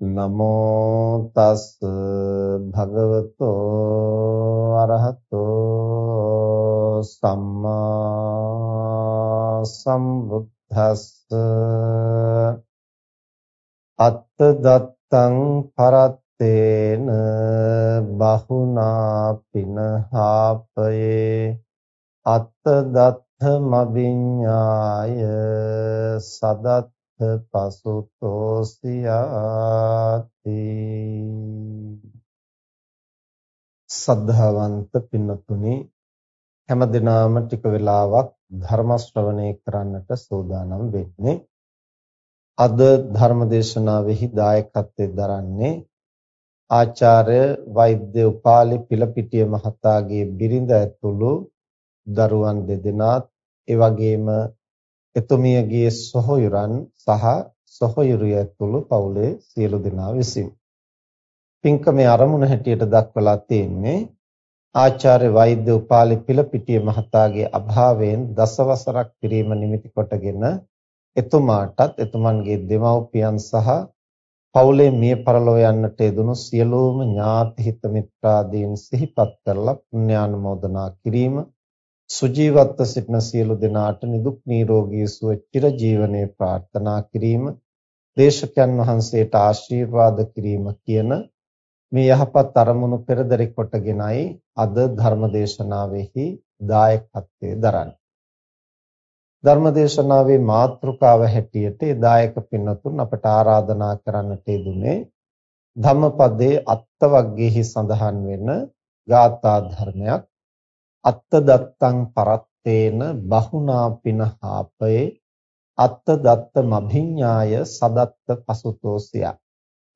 නමෝ තස් භගවතෝ අරහතෝ සම්මා සම්බුද්දස්ස අත්ත දත්තං පරත්තේන බහුනා පිනහාපයේ අත්ත දත්ත මබිඤ්ඤාය සදත් පසුතෝසියාති. සද්ධාවන්ත පින්නතුනි හැමදිනාම ටික වෙලාවක් ධර්ම ශ්‍රවණය කරන්නට සූදානම් වෙන්නේ. අද ධර්ම දේශනාවෙහි දායකත්වයෙන් දරන්නේ ආචාර්ය වෛද්‍ය උපාලි පිලපිටිය මහතාගේ බිරිඳ ඇතුළු දරුවන් දෙදෙනාත් ඒ වගේම එතුමියගේ සොහොයුරන් සහ සොහොයුරිය ඇතුළු පවුලේ සියලු දෙනා විසින්. පින්කමේ ආරමුණ හැටියට දක්වලා තියෙන්නේ ආචාර්ය වෛද්‍ය උපාලි පිලපිටිය මහතාගේ අභාවයෙන් දසවසරක් පිරීම නිමිති කොටගෙන එතුමාටත් එතුමන්ගේ දෙමව්පියන් සහ පවුලේ මිය පරලොව යන්නට යෙදුණු සියලුම ඥාති හිත මිත්‍රාදීන් සිහිපත් කරලා පුණ්‍යානුමෝදනා කිරීම සුජීවත්ව සිටින සියලු දෙනාට නිදුක් නිරෝගී සුව චිර ජීවනයේ ප්‍රාර්ථනා කිරීම දේශකයන් වහන්සේට ආශිර්වාද කිරීම කියන මේ යහපත් අරමුණු පෙරදරි කොටගෙනයි අද ධර්මදේශනාවෙහි දායකත්වයේ දරන්නේ. ධර්මදේශනාවේ මාතෘකාව හැටියට ඒ දායක පින්නතුන් අපට ආරාධනා කරන්නට යෙදුනේ ධම්මපදයේ අත්වග්ගෙහි සඳහන් වෙන ගාථා ධර්මයක් අත්ත දත්තං පරත්තේන බහුනා පිනහාපේ අත්ත දත්ත මභිඤ්ඤාය සදත්ත පසුතෝසිය.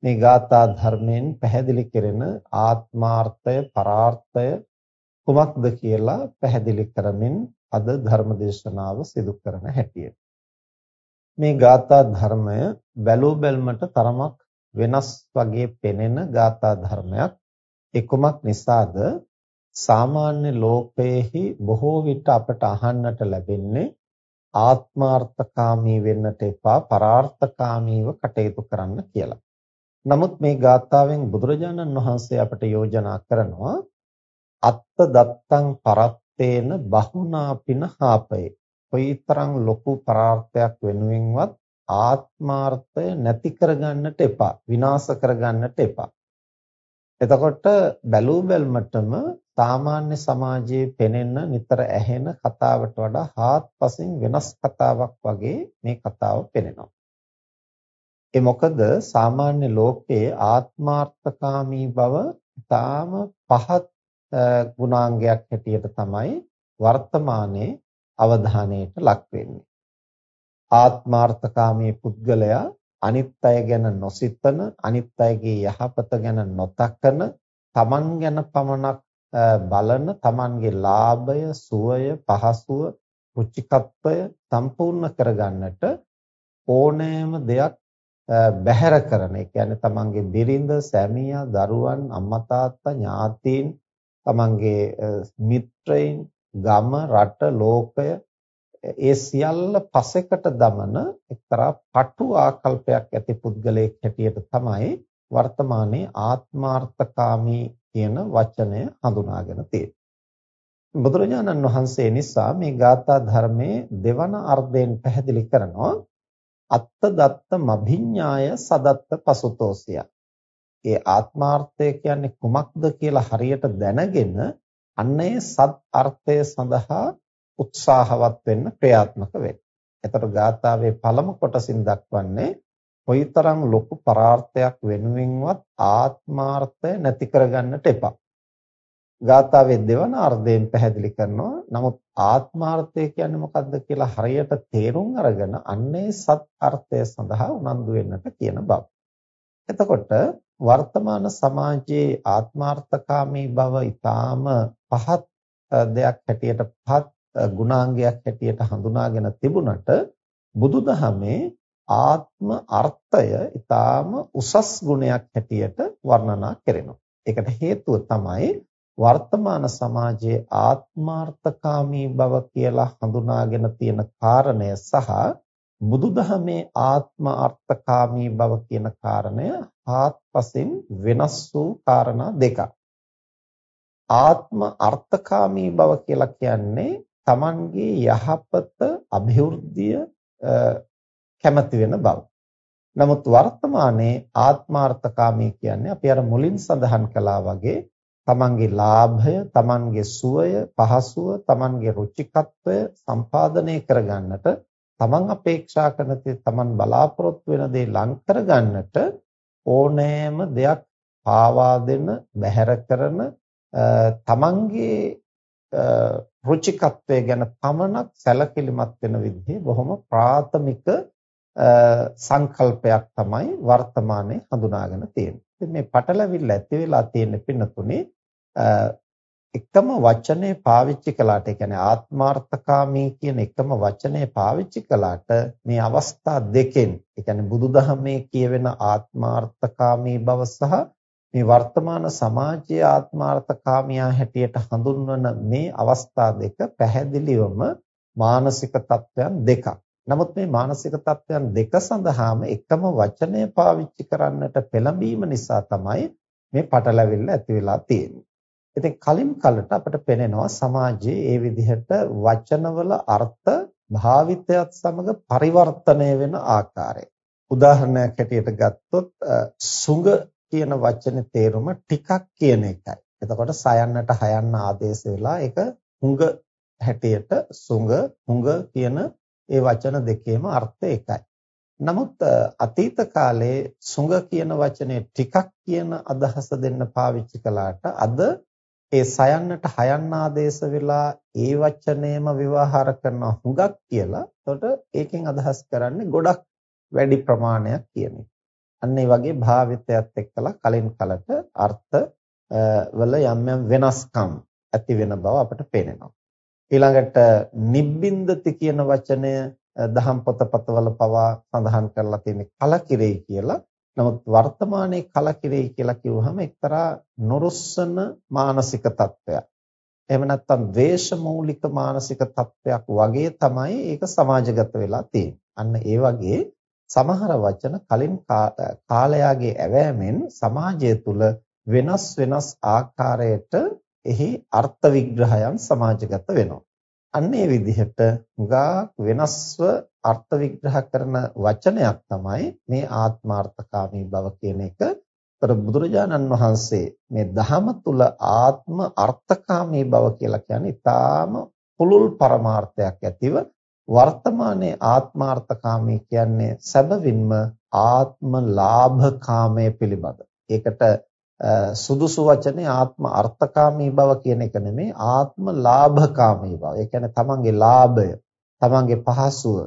මේ ගාථා ධර්මයෙන් පැහැදිලි කෙරෙන ආත්මාර්ථය පරාර්ථය කුමක්ද කියලා පැහැදිලි කරමින් අද ධර්ම දේශනාව සිදු කරන හැටියට. මේ ගාථා ධර්මය බැලූ බැල්මට තරමක් වෙනස් වගේ පෙනෙන ගාථා ධර්මයක් ඒ කුමක් නිසාද? සාමාන්‍ය ලෝකයේහි බොහෝ විට අපට අහන්නට ලැබෙන්නේ ආත්මාර්ථකාමී වෙන්නට එපා පරාර්ථකාමීව කටයුතු කරන්න කියලා. නමුත් මේ ගාථාවෙන් බුදුරජාණන් වහන්සේ අපට යෝජනා කරනවා අත්ත දත්තං පරත්තේන බහුනා පිනහාපේ. කොයිතරම් ලොකු පරාර්ථයක් වෙනුවෙන්වත් ආත්මාර්ථය නැති කරගන්නට එපා විනාශ කරගන්නට එපා එතකොට බැලූ බැල්මටම සාමාන්‍ය සමාජයේ පෙනෙන නිතර ඇහෙන කතාවට වඩා හාත්පසින් වෙනස් කතාවක් වගේ මේ කතාව පෙනෙනවා. ඒ මොකද සාමාන්‍ය ලෝකයේ ආත්මාර්ථකාමී බව තාම පහත් ගුණාංගයක් හැටියට තමයි වර්තමානයේ අවධානයට ලක් වෙන්නේ. ආත්මාර්ථකාමී පුද්ගලයා අනිත් අය ගැන නොසිතන අනිත් අයගේ යහපත ගැන නොතකන තමන් ගැන පමණක් බලන තමන්ගේ ලාභය සුවය පහසුව රුචිකත්වය සම්පූර්ණ කරගන්නට ඕනෑම දෙයක් බැහැර කරන. ඒ කියන්නේ තමන්ගේ බිරිඳ, සැමියා, දරුවන්, අම්මා තාත්තා, ඥාතීන්, තමන්ගේ මිත්‍රයින්, ගම, රට, ලෝකය ඒ සියල්ල පසෙකට දමන එක්තරා පටු ආකල්පයක් ඇති පුද්ගලයෙක් හැටියට තමයි වර්තමානයේ ආත්මාර්ථකාමී කියන වචනය හඳුනාගෙන තියෙන්නේ. බුදුරජාණන් වහන්සේ නිසා මේ ගාථා ධර්මයේ දෙවන අර්ධයෙන් පැහැදිලි කරනවා අත්ත දත්ත මභිඤ්ඤාය සදත්ත පසුතෝසිය. ඒ ආත්මාර්ථය කියන්නේ කුමක්ද කියලා හරියට දැනගෙන අන්නේ සත් අර්ථය සඳහා උත්සාහවත් වෙන්න ක්‍රියාත්මක වෙන්න. එතකොට ගාථාවේ පළමු කොටසින් දක්වන්නේ කොයිතරම් ලොකු පරාර්ථයක් වෙනුවෙන්වත් ආත්මාර්ථය නැති කරගන්නට එපා. ගාථාවේ දෙවන අර්ධයෙන් පැහැදිලි කරනවා. නමුත් ආත්මාර්ථය කියන්නේ මොකක්ද කියලා හරියට තේරුම් අරගෙන අන්නේ සත් අර්ථය සඳහා උනන්දු වෙන්නට කියන බව. එතකොට වර්තමාන සමාජයේ ආත්මාර්ථකාමී බව ඊටාම පහත් දෙයක් හැටියට පහත් ගුණාංගයක් හැටියට හඳුනාගෙන තිබුණට බුදුදහමේ ආත්ම අර්ථය ඊටාම උසස් ගුණයක් හැටියට වර්ණනා කරනවා. ඒකට හේතුව තමයි වර්තමාන සමාජයේ ආත්මාර්ථකාමී බව කියලා හඳුනාගෙන තියෙන කාරණය සහ බුදුදහමේ ආත්ම අර්ථකාමී බව කියන කාරණය ආත්පසින් වෙනස් වූ කාරණා දෙකක්. ආත්ම අර්ථකාමී බව කියලා කියන්නේ Tamanගේ යහපත અભිවෘද්ධිය කැමති වෙන බව. නමුත් වර්තමානයේ ආත්මාර්ථකාමී කියන්නේ අපි අර මුලින් සඳහන් කළා වගේ තමන්ගේ ලාභය, තමන්ගේ සුවය, පහසුව, තමන්ගේ රුචිකත්වය සම්පාදනය කරගන්නට, තමන් අපේක්ෂා කරන දේ, තමන් බලාපොරොත්තු වෙන දේ ලං කරගන්නට ඕනෑම දෙයක් පාවා දෙන, බැහැර කරන, තමන්ගේ රුචිකත්වය ගැන පමණක් සැලකිලිමත් වෙන විදිහේ බොහොම ප්‍රාථමික සංකල්පයක් තමයි වර්තමානයේ හඳුනාගෙන තියෙන්නේ. ඉතින් මේ පටලවිල්ල ඇති වෙලා තියෙන පින්නතුනේ එකම වචනේ පාවිච්චි කළාට ඒ කියන්නේ ආත්මාර්ථකාමී කියන එකම වචනේ පාවිච්චි කළාට මේ අවස්ථා දෙකෙන් ඒ කියන්නේ බුදුදහමේ කියවෙන ආත්මාර්ථකාමී බව සහ මේ වර්තමාන සමාජයේ ආත්මාර්ථකාමියා හැටියට හඳුන්වන මේ අවස්ථා දෙක පැහැදිලිවම මානසික තත්වයන් දෙකක්. නමුත් මේ මානසික තත්වයන් දෙක සඳහාම එකම වචනය පාවිච්චි කරන්නට පෙළඹීම නිසා තමයි මේ පටලැවිල්ල ඇති වෙලා තියෙන්නේ. ඉතින් කලින් කලට අපිට පෙනෙනවා සමාජයේ ඒ විදිහට වචනවල අර්ථ භාවිතයත් සමග පරිවර්තනය වෙන ආකාරය. උදාහරණයක් හැටියට ගත්තොත් සුඟ කියන වචනේ තේරුම ටිකක් කියන එකයි. එතකොට සයන්නට හයන්න ආදේශ වෙලා ඒක හුඟ හැටියට සුඟ හුඟ කියන ඒ වචන දෙකේම අර්ථය එකයි. නමුත් අතීත කාලේ සුඟ කියන වචනේ ටිකක් කියන අදහස දෙන්න පාවිච්චි කළාට අද ඒ සයන්නට හයන්න ආදේශ වෙලා ඒ වචනේම විවහාර කරන හුඟක් කියලා. එතකොට ඒකෙන් අදහස් කරන්නේ ගොඩක් වැඩි ප්‍රමාණයක් කියන එක. අන්න ඒ වගේ භාවිතයත් එක්කලා කලින් කලට අර්ථ වල යම් යම් වෙනස්කම් ඇති වෙන බව අපට පේනවා. ඊළඟට නිබ්බින්දති කියන වචනය දහම් පොතපතවල පවා සඳහන් කරලා තියෙන්නේ කලකිරෙයි කියලා. නමුත් වර්තමානයේ කලකිරෙයි කියලා කිව්වහම එක්තරා නොරුස්සන මානසික තත්ත්වයක්. එහෙම නැත්නම් ද්වේෂ මූලික මානසික තත්ත්වයක් වගේ තමයි ඒක සමාජගත වෙලා තියෙන්නේ. අන්න ඒ වගේ සමහර වචන කලින් කාලයාගේ ඇවෑමෙන් සමාජය තුළ වෙනස් වෙනස් ආකාරයට එහි අර්ථ විග්‍රහයන් සමාජගත වෙනවා. අන්න ඒ විදිහට ගා වෙනස්ව අර්ථ විග්‍රහ කරන වචනයක් තමයි මේ ආත්මාර්ථකාමී බව කියන එක. ତර බුදුරජාණන් වහන්සේ මේ ධහම තුල ආත්ම අර්ථකාමී බව කියලා කියන්නේ ඊටාම පුළුල් පරමාර්ථයක් ඇතිව වර්තමානයේ ආත්මාර්ථකාමී කියන්නේ සැබවින්ම ආත්ම ලාභකාමයේ පිළිබඳ. ඒකට සුදුසු වචනේ ආත්ම අර්ථකාමී බව කියන එක නෙමෙයි ආත්ම ලාභකාමී බව. ඒ කියන්නේ තමන්ගේ ලාභය, තමන්ගේ පහසුව,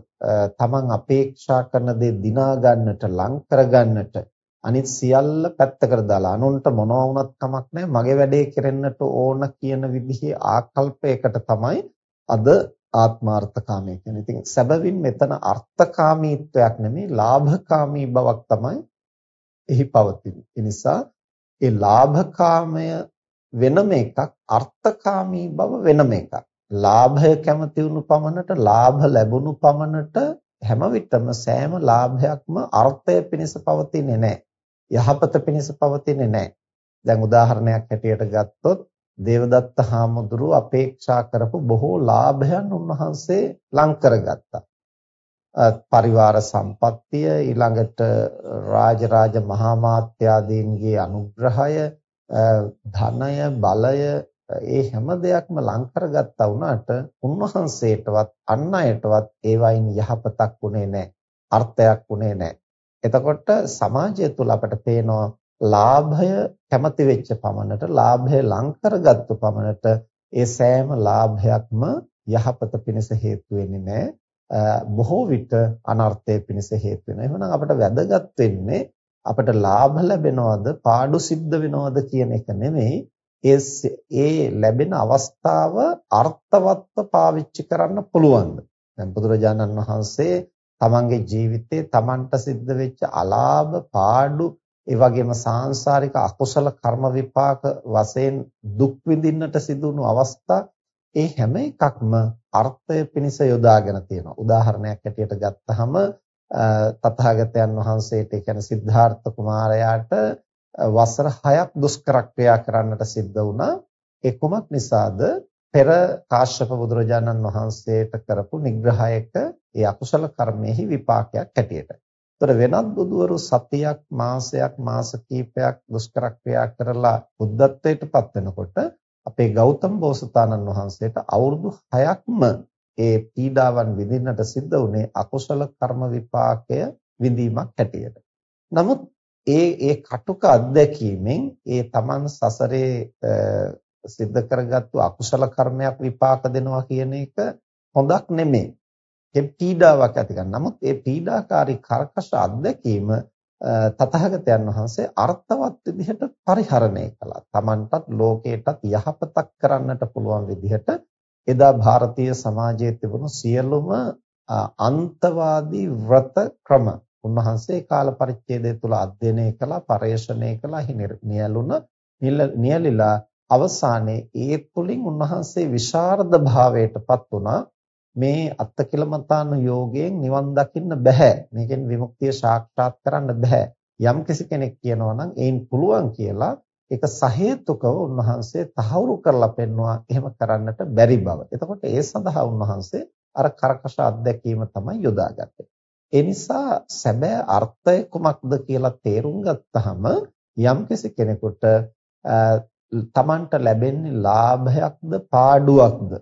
තමන් අපේක්ෂා කරන දේ දිනා ගන්නට, ලං කර ගන්නට අනිත් සියල්ල පැත්තකට දාලා අනුන්ට මොනවා වුණත් කමක් නැහැ මගේ වැඩේ කෙරෙන්නට ඕන කියන විදිහේ ආකල්පයකට තමයි අද ආත්මාර්ථකාමී කියන්නේ. ඉතින් සැබවින් මෙතන අර්ථකාමීත්වයක් නෙමෙයි ලාභකාමී බවක් තමයි එහි පවතින්නේ. ඒ නිසා ඒ ලාභකාමය වෙනම එකක් අර්ථකාමී බව වෙනම එකක්. ලාභය කැමති වුණු පමණට ලාභ ලැබුණු පමණට හැම විටම සෑම ලාභයක්ම අර්ථය පිණිස පවතින්නේ නැහැ. යහපත පිණිස පවතින්නේ නැහැ. දැන් උදාහරණයක් හැටියට ගත්තොත් දේවදත්ත හාමුදුරුව අපේක්ෂා කරපු බොහෝ ලාභයන් උන්වහන්සේ ලං කරගත්තා. පරිවාර සම්පත්තිය ඊළඟට රාජරාජ මහා මාත්‍යාදීන්ගේ අනුග්‍රහය ධනය බලය ඒ හැම දෙයක්ම ලං කරගත්තා වුණාට උන්වහන්සේටවත් අන් අයටවත් ඒවයින් යහපතක් උනේ නැහැ අර්ථයක් උනේ නැහැ එතකොට සමාජය තුල අපට පේනවා ලාභය කැමති වෙච්ච පමණට ලාභය ලං කරගත්තු පමණට ඒ සෑම ලාභයක්ම යහපත පිණිස හේතු වෙන්නේ නැහැ. බොහෝ විට අනර්ථය පිණිස හේතු වෙනවා. එහෙනම් අපට වැදගත් වෙන්නේ අපට ලාභ ලැබෙනවද පාඩු සිද්ධ වෙනවද කියන එක නෙමෙයි. ඒ ඒ ලැබෙන අවස්ථාව අර්ථවත්ව පාවිච්චි කරන්න පුළුවන්ද? දැන් බුදුරජාණන් වහන්සේ තමන්ගේ ජීවිතේ තමන්ට සිද්ධ වෙච්ච අලාභ පාඩු ඒ වගේම සාංශාරික අකුසල කර්ම විපාක වශයෙන් දුක් විඳින්නට සිදුණු අවස්ථා ඒ හැම එකක්ම අර්ථය පිණිස යොදාගෙන තියෙනවා. උදාහරණයක් ඇටියට ගත්තහම තථාගතයන් වහන්සේට ඒ කියන්නේ සිද්ධාර්ථ කුමාරයාට වසර 6ක් දුෂ්කර ක්‍රියා කරන්නට සිද්ධ වුණා. ඒ කුමක් නිසාද? පෙර කාශ්‍යප බුදුරජාණන් වහන්සේට කරපු නිග්‍රහයක ඒ අකුසල කර්මෙහි විපාකයක් හැටියට. ඒතර වෙනත් බුදුවරු සතියක් මාසයක් මාස කිහිපයක් දුෂ්කර ක්‍රියා කරලා බුද්ධත්වයට පත් වෙනකොට අපේ ගෞතම බෝසතාණන් වහන්සේට අවුරුදු 6ක්ම ඒ පීඩාවන් විඳින්නට සිද්ධ වුණේ අකුසල කර්ම විපාකය විඳීමක් හැටියට. නමුත් ඒ ඒ කටුක අත්දැකීමෙන් ඒ Taman සසරේ සිද්ධ කරගත්තු අකුසල කර්මයක් විපාක දෙනවා කියන එක හොඳක් නෙමෙයි. ඒ පීඩාවක් ඇති කරන. නමුත් ඒ පීඩාකාරී කර්කශ අත්දැකීම තථාගතයන් වහන්සේ අර්ථවත් විදිහට පරිහරණය කළා. Tamanටත් ලෝකයටත් යහපතක් කරන්නට පුළුවන් විදිහට එදා ಭಾರತೀಯ සමාජයේ තිබුණු සියලුම අන්තවාදී ව්‍රත ක්‍රම උන්වහන්සේ කාල පරිච්ඡේදය තුල අධ්‍යයනය කළා, පරේක්ෂණය කළා, නියලුණ නියලිලා අවසානයේ ඒ තුලින් උන්වහන්සේ විශාරද භාවයටපත් වුණා. මේ අත්තකිලමතාන යෝගයෙන් නිවන් දකින්න බෑ. මේකෙන් විමුක්තිය සාක්ෂාත් කරන්න බෑ. යම් කෙනෙක් කියනවා නම් ඒන් පුළුවන් කියලා ඒක සහේතුකව උන්වහන්සේ තහවුරු කරලා පෙන්නවා එහෙම කරන්නට බැරි බව. එතකොට ඒ සඳහා උන්වහන්සේ අර කරකශ අත්දැකීම තමයි යොදාගත්තේ. ඒ නිසා සැබෑ අර්ථය කුමක්ද කියලා තේරුම් ගත්තහම යම් කෙනෙකුට තමන්ට ලැබෙන්නේ ලාභයක්ද පාඩුවක්ද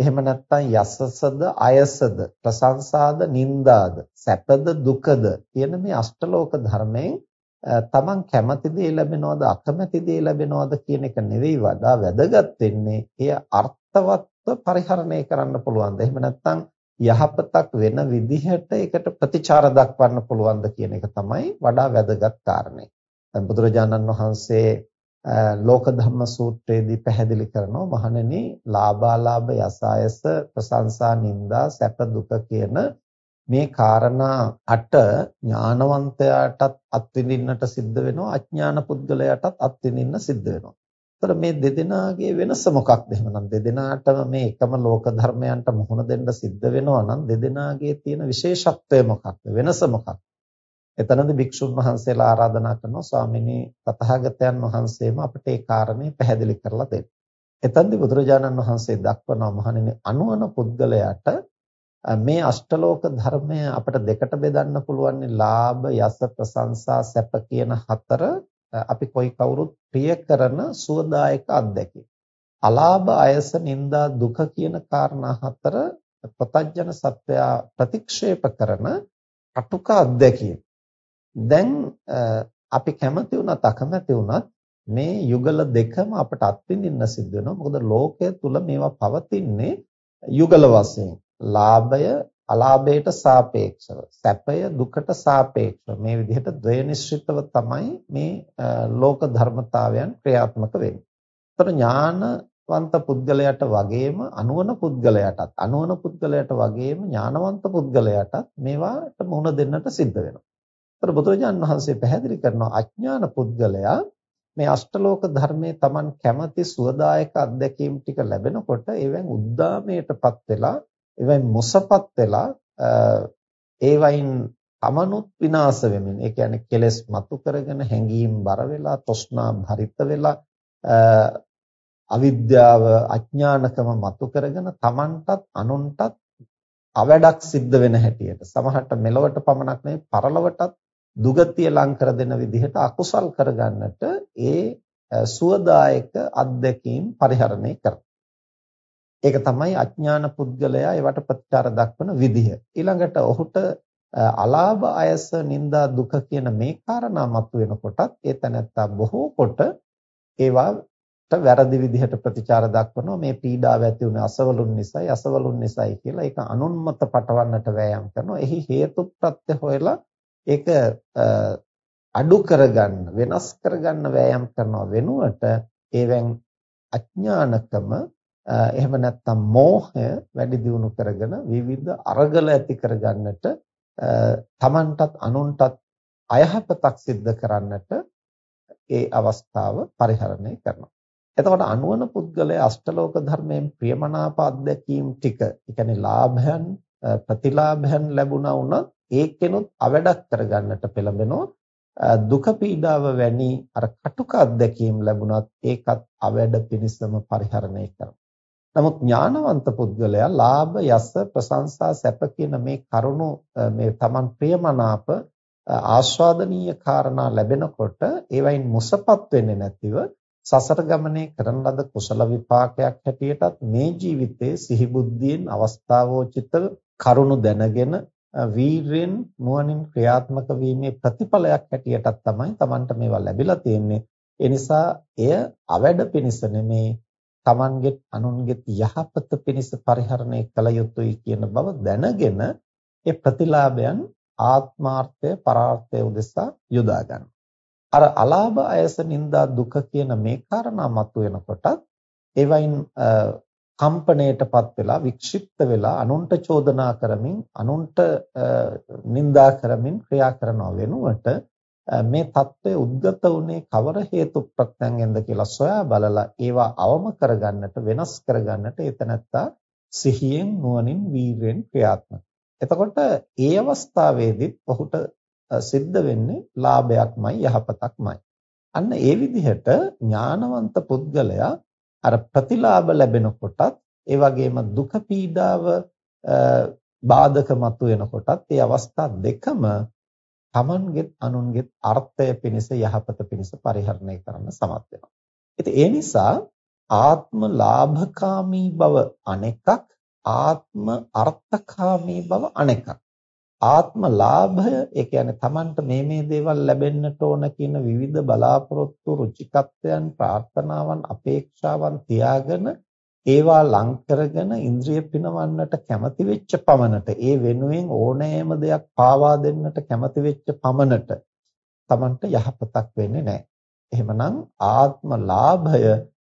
එහෙම නැත්නම් යසසද අයසද ප්‍රශංසාද නින්දාද සැපද දුකද කියන මේ අෂ්ටලෝක ධර්මයෙන් තමන් කැමති දේ ලැබෙනවද අකමැති දේ ලැබෙනවද කියන එක නෙවෙයි වඩා වැදගත් වෙන්නේ එය අර්ථවත්ව පරිහරණය කරන්න පුළුවන්ද එහෙම නැත්නම් යහපතක් වෙන විදිහට ඒකට ප්‍රතිචාර දක්වන්න පුළුවන්ද කියන එක තමයි වඩා වැදගත් කාරණේ. දැන් බුදුරජාණන් වහන්සේ ලෝක ධම්ම සූත්‍රයේදී පැහැදිලි කරනවා මහණෙනි ලාභාලාභ යසායස ප්‍රශංසා නින්දා සැප දුක කියන මේ காரணා අට ඥානවන්තයාටත් අත්විඳින්නට සිද්ධ වෙනවා අඥාන පුද්ගලයාටත් අත්විඳින්න සිද්ධ වෙනවා. ඒතර මේ දෙදෙනාගේ වෙනස මොකක්ද එහෙනම් දෙදෙනාටම මේ එකම ලෝක ධර්මයන්ට මුහුණ දෙන්න සිද්ධ වෙනවා නම් දෙදෙනාගේ තියෙන විශේෂත්වය මොකක්ද වෙනස මොකක්ද? එතනදී භික්ෂුන් වහන්සේලා ආරාධනා කරනවා ස්වාමිනී තථාගතයන් වහන්සේම අපිට ඒ කාරණේ පැහැදිලි කරලා දෙන්න. එතනදී බුදුරජාණන් වහන්සේ දක්වනවා මහණෙනි අනුවන පුද්ගලයාට මේ අෂ්ටලෝක ධර්මය අපිට දෙකට බෙදන්න පුළුවන් ලාභ යස ප්‍රශංසා සැප කියන හතර අපි කොයි කවුරුත් ප්‍රිය කරන සුවදායක අත්දැකීම්. අලාභ අයස නිന്ദා දුක කියන කාරණා හතර ප්‍රතඥ සත්වයා ප්‍රතික්ෂේප කරන කටුක අත්දැකීම්. දැන් අපි කැමති වුණත් අකමැති වුණත් මේ යුගල දෙකම අපට අත්විඳින්න සිද්ධ වෙනවා. මොකද ලෝකය තුල මේවා පවතින්නේ යුගල වශයෙන්. ලාභය අලාභයට සාපේක්ෂව, සැපය දුකට සාපේක්ෂව මේ විදිහට ද්වේනිශ්චිතව තමයි මේ ලෝක ධර්මතාවයන් ක්‍රියාත්මක වෙන්නේ. ඒතර ඥාන ඥානවන්ත පුද්ගලයාට වගේම අනුවන පුද්ගලයාටත් අනුවන පුද්ගලයාට වගේම ඥානවන්ත පුද්ගලයාටත් මේවාට මුහුණ දෙන්නට සිද්ධ වෙනවා. ඒතර බුදුරජාන් වහන්සේ පැහැදිලි කරනවා අඥාන පුද්ගලයා මේ අෂ්ටලෝක ධර්මයේ Taman කැමති සුවදායක අත්දැකීම් ටික ලැබෙනකොට ඒවෙන් උද්දාමයටපත් වෙලා ඒවෙන් මොසපත් වෙලා ඒවයින් තමනුත් විනාශ වෙමින් ඒ කියන්නේ කෙලෙස් මතු කරගෙන හැඟීම් බර වෙලා තෘෂ්ණා භරිත වෙලා අවිද්‍යාව අඥානකම මතු කරගෙන තමන්ටත් අනුන්ටත් අවඩක් සිද්ධ වෙන හැටියට සමහරට මෙලවට පමණක් නෙවෙයි පරලොවටත් දුගතිය ලං කර දෙන විදිහට අකුසල් කරගන්නට ඒ සුවදායක අත්දැකීම් පරිහරණය කරනවා. ඒක තමයි අඥාන පුද්ගලයා ඒවට ප්‍රතිචාර දක්වන විදිහ. ඊළඟට ඔහුට අලාභ අයස නිന്ദා දුක කියන මේ කාරණා මතුවෙනකොටත් ඒ තැනැත්තා බොහෝ කොට ඒවාට වැරදි විදිහට ප්‍රතිචාර දක්වනවා මේ පීඩාව ඇති වුණේ අසවලුන් නිසායි අසවලුන් නිසායි කියලා ඒක අනුන්මත පටවන්නට වෑයම් කරනවා එහි හේතු ප්‍රත්‍ය හොයලා ඒක අඩු කරගන්න වෙනස් කරගන්න වෑයම් කරනවා වෙනුවට ඒවෙන් අඥානකම එහෙම නැත්නම් මෝහය වැඩි දියුණු කරගෙන විවිධ අරගල ඇති කරගන්නට තමන්ටත් අනුන්ටත් අයහපතක් සිද්ධ කරන්නට ඒ අවස්ථාව පරිහරණය කරනවා. එතකොට අනුවන පුද්ගලයා අෂ්ටලෝක ධර්මයෙන් ප්‍රියමනාප අත්දැකීම් ටික, ඒ කියන්නේ ලාභයන් ප්‍රතිලාභයන් ලැබුණා වුණත් ඒකෙනුත් අවඩක් කරගන්නට පෙළඹෙනවා දුක පීඩාව වැනි අර කටුක අත්දැකීම් ලැබුණත් ඒකත් අවඩ පිණිසම පරිහරණය කරනවා. නමුත් ඥානවන්ත පුද්ගලයා ලාභ යස ප්‍රශංසා සැප කියන මේ කරුණු මේ Taman ප්‍රියමනාප ආස්වාදනීය කාරණා ලැබෙනකොට ඒවයින් මුසපත් වෙන්නේ නැතිව සසර ගමනේ කරන ලද කුසල විපාකයක් හැටියටත් මේ ජීවිතයේ සිහි බුද්ධියෙන් අවස්ථාවෝචිත කරුණු දැනගෙන වීරයෙන් නුවණින් ක්‍රියාත්මක වීමේ ප්‍රතිඵලයක් හැටියටත් තමයි Tamanට මේවා ලැබිලා තියෙන්නේ. ඒ නිසා එය අවැඩ පිණිස නෙමේ Tamanගෙත් අනුන්ගෙත් යහපත පිණිස පරිහරණය කළ යුතුයි කියන බව දැනගෙන ඒ ප්‍රතිලාභයන් ආත්මාර්ථය පරාර්ථය උදෙසා යොදා ගන්න. අර අලාභ අයස නිന്ദා දුක කියන මේ කාරණා මතුවෙනකොටත් ඒවයින් කම්පණයටපත් වෙලා වික්ෂිප්ත වෙලා අනුන්ට චෝදනා කරමින් අනුන්ට නිඳා කරමින් ක්‍රියා කරනව වෙනුවට මේ தત્ත්වය උද්ගත වුනේ කවර හේතු ප්‍රත්‍යයෙන්ද කියලා සොයා බලලා ඒවා අවම කරගන්නට වෙනස් කරගන්නට ඒතනත්තා සිහියෙන් නුවණින් වීරෙන් ක්‍රියාත්මක. එතකොට ඒ අවස්ථාවේදීත් ඔහුට සිද්ධ වෙන්නේ ලාභයක්මයි යහපතක්මයි. අන්න ඒ විදිහට ඥානවන්ත පුද්ගලයා අර ප්‍රතිලාභ ලැබෙනකොටත් ඒ වගේම දුක පීඩාව බාධක මතුවෙනකොටත් ඒ අවස්ථා දෙකම තමන්ගෙත් අනුන්ගෙත් අර්ථය පිණිස යහපත පිණිස පරිහරණය කරන්න සමත් වෙනවා. ඉතින් ඒ නිසා ආත්ම ලාභකාමී බව අනෙකක් ආත්ම අර්ථකාමී බව අනෙකක්. ආත්ම ලාභය ඒ කියන්නේ තමන්ට මේ මේ දේවල් ලැබෙන්නට ඕන කියන විවිධ බලාපොරොත්තු රුචිකත්වයන් ප්‍රාර්ථනාවන් අපේක්ෂාවන් තියාගෙන ඒවා ලං කරගෙන ඉන්ද්‍රිය පිනවන්නට කැමති වෙච්ච පමණට ඒ වෙනුවෙන් ඕනෑම දෙයක් පාවා දෙන්නට කැමති වෙච්ච පමණට Tamanට යහපතක් වෙන්නේ නැහැ. එහෙමනම් ආත්ම ලාභය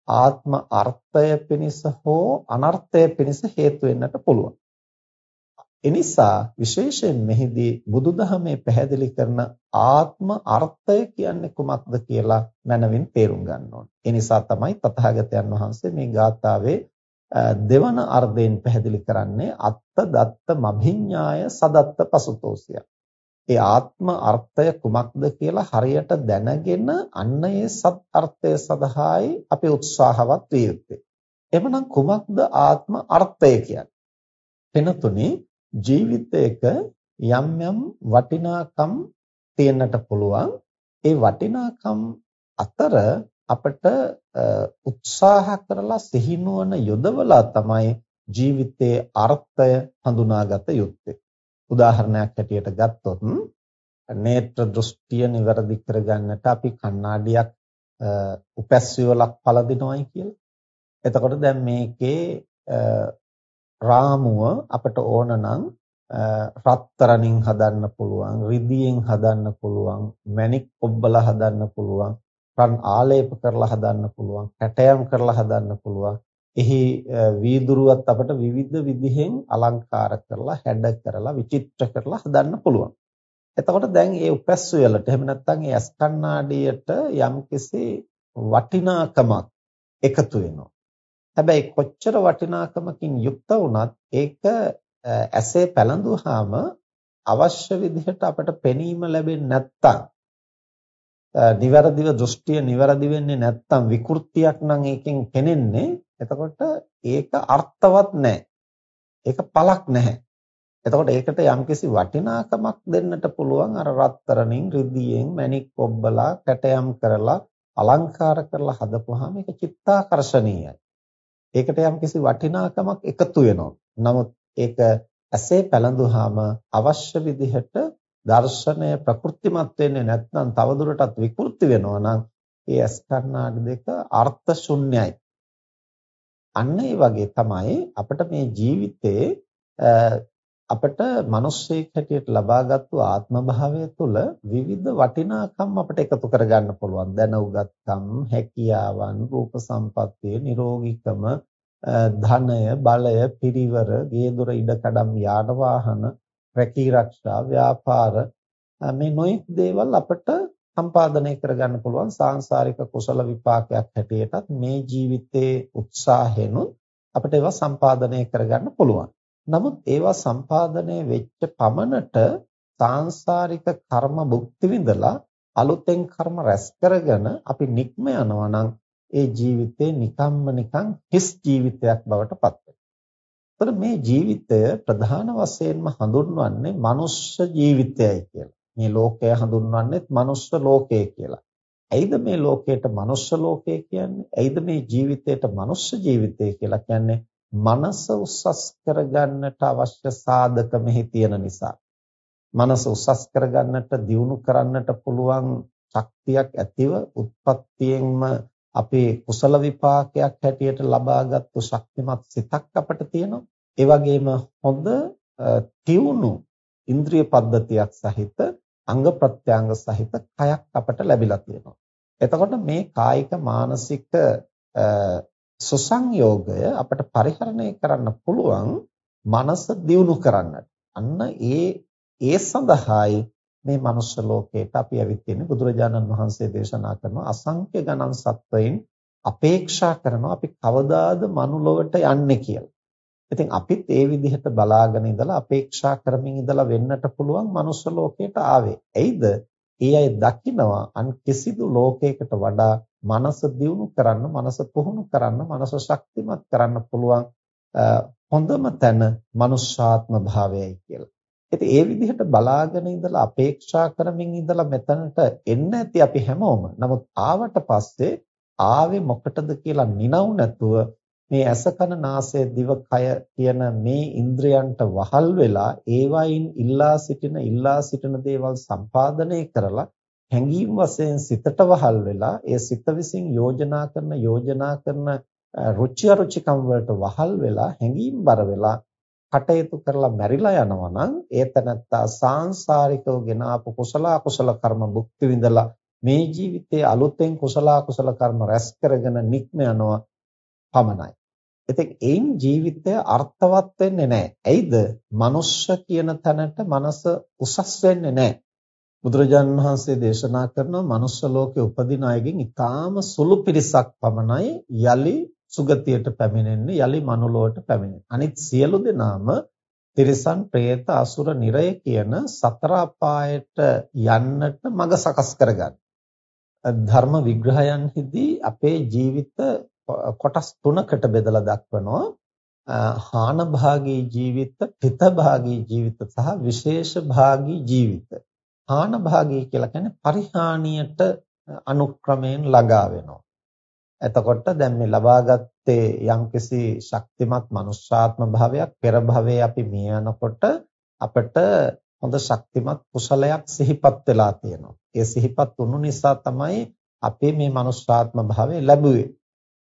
ආත්ම අර්ථය පිණිස හෝ අනර්ථය පිණිස හේතු වෙන්නට පුළුවන්. එනිසා විශේෂයෙන් මෙහිදී බුදුදහමේ පැහැදිලි කරන ආත්ම අර්ථය කියන්නේ කුමක්ද කියලා මනවින් තේරුම් ගන්න ඕනේ. ඒ නිසා තමයි තථාගතයන් වහන්සේ මේ ගාථාවේ දෙවන අර්ධයෙන් පැහැදිලි කරන්නේ අත්ත දත්ත මභිඤ්ඤාය සදත්ත පසුතෝසිය. ඒ ආත්ම අර්ථය කුමක්ද කියලා හරියට දැනගෙන අන්න ඒ සත් අර්ථය සඳහායි අපි උත්සාහවත් විය යුත්තේ. එhmenan කුමක්ද ආත්ම අර්ථය කියන්නේ? වෙනතුනේ ජීවිතයක යම් යම් වටිනාකම් තියෙන්නට පුළුවන් ඒ වටිනාකම් අතර අපට උත්සාහ කරලා සිහිනුවන යොදවලා තමයි ජීවිතයේ අර්ථය හඳුනාගත යුත්තේ උදාහරණයක් හැටියට ගත්තොත් නේත්‍ර දෘෂ්ටිය નિවරදි කරගන්නට අපි කණ්ණාඩියක් උපැස්විවලක් පළදිනවයි කියලා. එතකොට දැන් මේකේ රාමුව අපට ඕන නම් රත්තරණින් හදන්න පුළුවන් රිදියෙන් හදන්න පුළුවන් මැණික් ඔබ්බලා හදන්න පුළුවන් රන් ආලේප කරලා හදන්න පුළුවන්, කැටයම් කරලා හදන්න පුළුවන්. එහි වීදුරුවත් අපට විවිධ විදිහෙන් අලංකාර කරලා, හැඩ කරලා, විචිත්‍ර කරලා හදන්න පුළුවන්. එතකොට දැන් මේ උපැස්සු වලට එහෙම නැත්නම් මේ ඇස් කණ්ණාඩියට යම්කිසි වටිනාකමක් එකතු වෙනවා. හැබැයි කොච්චර වටිනාකමකින් යුක්ත වුණත් ඒක ඇසේ පැලඳුවාම අවශ්‍ය විදිහට අපට පෙනීම ලැබෙන්නේ නැත්තම් නිවැරදිව දෘෂ්ටිය නිවැරදි වෙන්නේ නැත්තම් විකෘතියක් නම් ඒකෙන් පෙනෙන්නේ එතකොට ඒක අර්ථවත් නැහැ. ඒක පළක් නැහැ. එතකොට ඒකට යම්කිසි වටිනාකමක් දෙන්නට පුළුවන් අර රත්තරණින් රිදියෙන් මණික් කොබ්බලා කැටයම් කරලා අලංකාර කරලා හදපුවාම ඒක චිත්තාකර්ෂණීයයි. ඒකට යම්කිසි වටිනාකමක් එකතු වෙනවා. නමුත් ඒක ඇසේ පැලඳුවාම අවශ්‍ය විදිහට දර්ශනය ප්‍රකෘතිමත් වෙන්නේ නැත්නම් තවදුරටත් විකෘති වෙනවා නම් ඒ ඇස් කර්ණාඩි දෙක අර්ථ ශුන්‍යයි. අන්න ඒ වගේ තමයි අපිට මේ ජීවිතේ අපිට මිනිස්සෙක් හැටියට ලබාගත්තු ආත්ම භාවය තුළ විවිධ වටිනාකම් අපිට එකතු කරගන්න පුළුවන් දැනුගත්කම් හැකියාවන් රූප සම්පත්තිය නිරෝගීකම ධනය බලය පිරිවර ගේ දොර ඉඩකඩම් යාන වාහන රැකී ආරක්ෂා ව්‍යාපාර මේ නොයෙක් දේවල් අපිට සම්පාදනය කරගන්න පුළුවන් සාංශාරික කුසල විපාකයක් හැටියටත් මේ ජීවිතයේ උත්සාහයෙන් අපිට ඒවා සම්පාදනය කරගන්න පුළුවන්. නමුත් ඒවා සම්පාදනය වෙච්ච පමණට සාංශාරික කර්ම භුක්ති විඳලා අලුතෙන් කර්ම රැස් කරගෙන අපි නික්ම යනවා නම් ඒ ජීවිතේ නිකම්ම නිකං හිස් ජීවිතයක් බවට පත් වෙනවා. මේ ජීවිතය ප්‍රධාන වශයෙන්ම හඳුන්වන්නේ මනුෂ්‍ය ජීවිතයයි කියලා. මේ ලෝකය හඳුන්වන්නේත් මනුෂ්‍ය ලෝකය කියලා. ඇයිද මේ ලෝකයට මනුෂ්‍ය ලෝකය කියන්නේ? ඇයිද මේ ජීවිතයට මනුෂ්‍ය ජීවිතය කියලා කියන්නේ? මනස උස්සස් කරගන්නට අවශ්‍ය සාධක මෙහි තියෙන නිසා. මනස උස්සස් කරගන්නට දියුණු කරන්නට පුළුවන් ශක්තියක් ඇතිව උත්පත්තියෙන්ම අපේ කුසල විපාකයක් හැටියට ලබාගත්තු ශක්තිමත් සිතක් අපට තියෙනවා. ඒ වගේම හොඳ තියුණු ඉන්ද්‍රිය පද්ධතියක් සහිත අංග ප්‍රත්‍යංග සහිත කයක් අපට ලැබිලා තියෙනවා. එතකොට මේ කායික මානසික සුසංයෝගය අපට පරිහරණය කරන්න පුළුවන් මනස දියුණු කරන්නට. අන්න ඒ ඒ සඳහායි මේ මනුෂ්‍ය ලෝකයට අපි ඇවිත් ඉන්නේ බුදුරජාණන් වහන්සේ දේශනා කරන අසංඛ්‍ය ගණන් සත්වයින් අපේක්ෂා කරනවා අපි කවදාද මනුලොවට යන්නේ කියලා. ඉතින් අපිත් ඒ විදිහට බලාගෙන ඉඳලා අපේක්ෂා කරමින් ඉඳලා වෙන්නට පුළුවන් මනුෂ්‍ය ලෝකයට ආවේ. එයිද ඒ අය දකිනවා අන් කිසිදු ලෝකයකට වඩා මනස දියුණු කරන්න, මනස පුහුණු කරන්න, මනස ශක්තිමත් කරන්න පුළුවන් හොඳම තැන මනුෂ්‍යාත්ම භාවයයි කියලා. ඉතින් ඒ විදිහට බලාගෙන ඉඳලා අපේක්ෂා කරමින් ඉඳලා මෙතනට එන්න ඇති අපි හැමෝම. නමුත් ආවට පස්සේ ආවේ මොකටද කියලා නිනව් නැතුව මේ ඇස කන නාසය දිව කය කියන මේ ඉන්ද්‍රයන්ට වහල් වෙලා ඒවයින් ඉල්ලා සිටින ඉල්ලා සිටින දේවල් සම්පාදනය කරලා හැඟීම් වශයෙන් සිතට වහල් වෙලා ඒ සිත විසින් යෝජනා කරන යෝජනා කරන රුචි අරුචිකම් වලට වහල් වෙලා හැඟීම් බර වෙලා කටයුතු කරලා මැරිලා යනවා නම් ඒ තනත්තා සාංශාරිකව ගෙන ආපු කුසල අකුසල කර්ම භුක්ති විඳලා මේ ජීවිතයේ අලුතෙන් කුසල අකුසල කර්ම රැස් කරගෙන නික්ම යනවා පමණයි. ඉතින් ඒන් ජීවිතය අර්ථවත් වෙන්නේ නැහැ. ඇයිද? මනුෂ්‍ය කියන තැනට මනස උසස් වෙන්නේ නැහැ. බුදුරජාණන් වහන්සේ දේශනා කරනවා මනුෂ්‍ය ලෝකේ උපදින අයගෙන් ඊටාම සුළු පිරිසක් පමණයි යලි සුගතියට පැමිණෙන්නේ යලි මනුලොවට පැමිණෙන්නේ. අනිත් සියලු දෙනාම තිරිසන්, പ്രേත, අසුර, නිරය කියන සතර අපායට යන්නට මඟ සකස් කරගන්න. ධර්ම විග්‍රහයන්හිදී අපේ ජීවිත කොටස් තුනකට බෙදලා දක්වනවා. හාන භාගී ජීවිත, පිත භාගී ජීවිත සහ විශේෂ භාගී ජීවිත. හාන භාගී කියලා කියන්නේ පරිහානියට අනුක්‍රමයෙන් ළඟා වෙනවා. එතකොට දැන් මේ ලබාගත්තේ යම්කිසි ශක්තිමත් මනුෂ්‍යාත්ම භාවයක් පෙර භවයේ අපි මිය යනකොට අපිට හොඳ ශක්තිමත් කුසලයක් සිහිපත් වෙලා තියෙනවා. ඒ සිහිපත් වුණු නිසා තමයි අපි මේ මනුෂ්‍යාත්ම භාවය ලැබුවේ.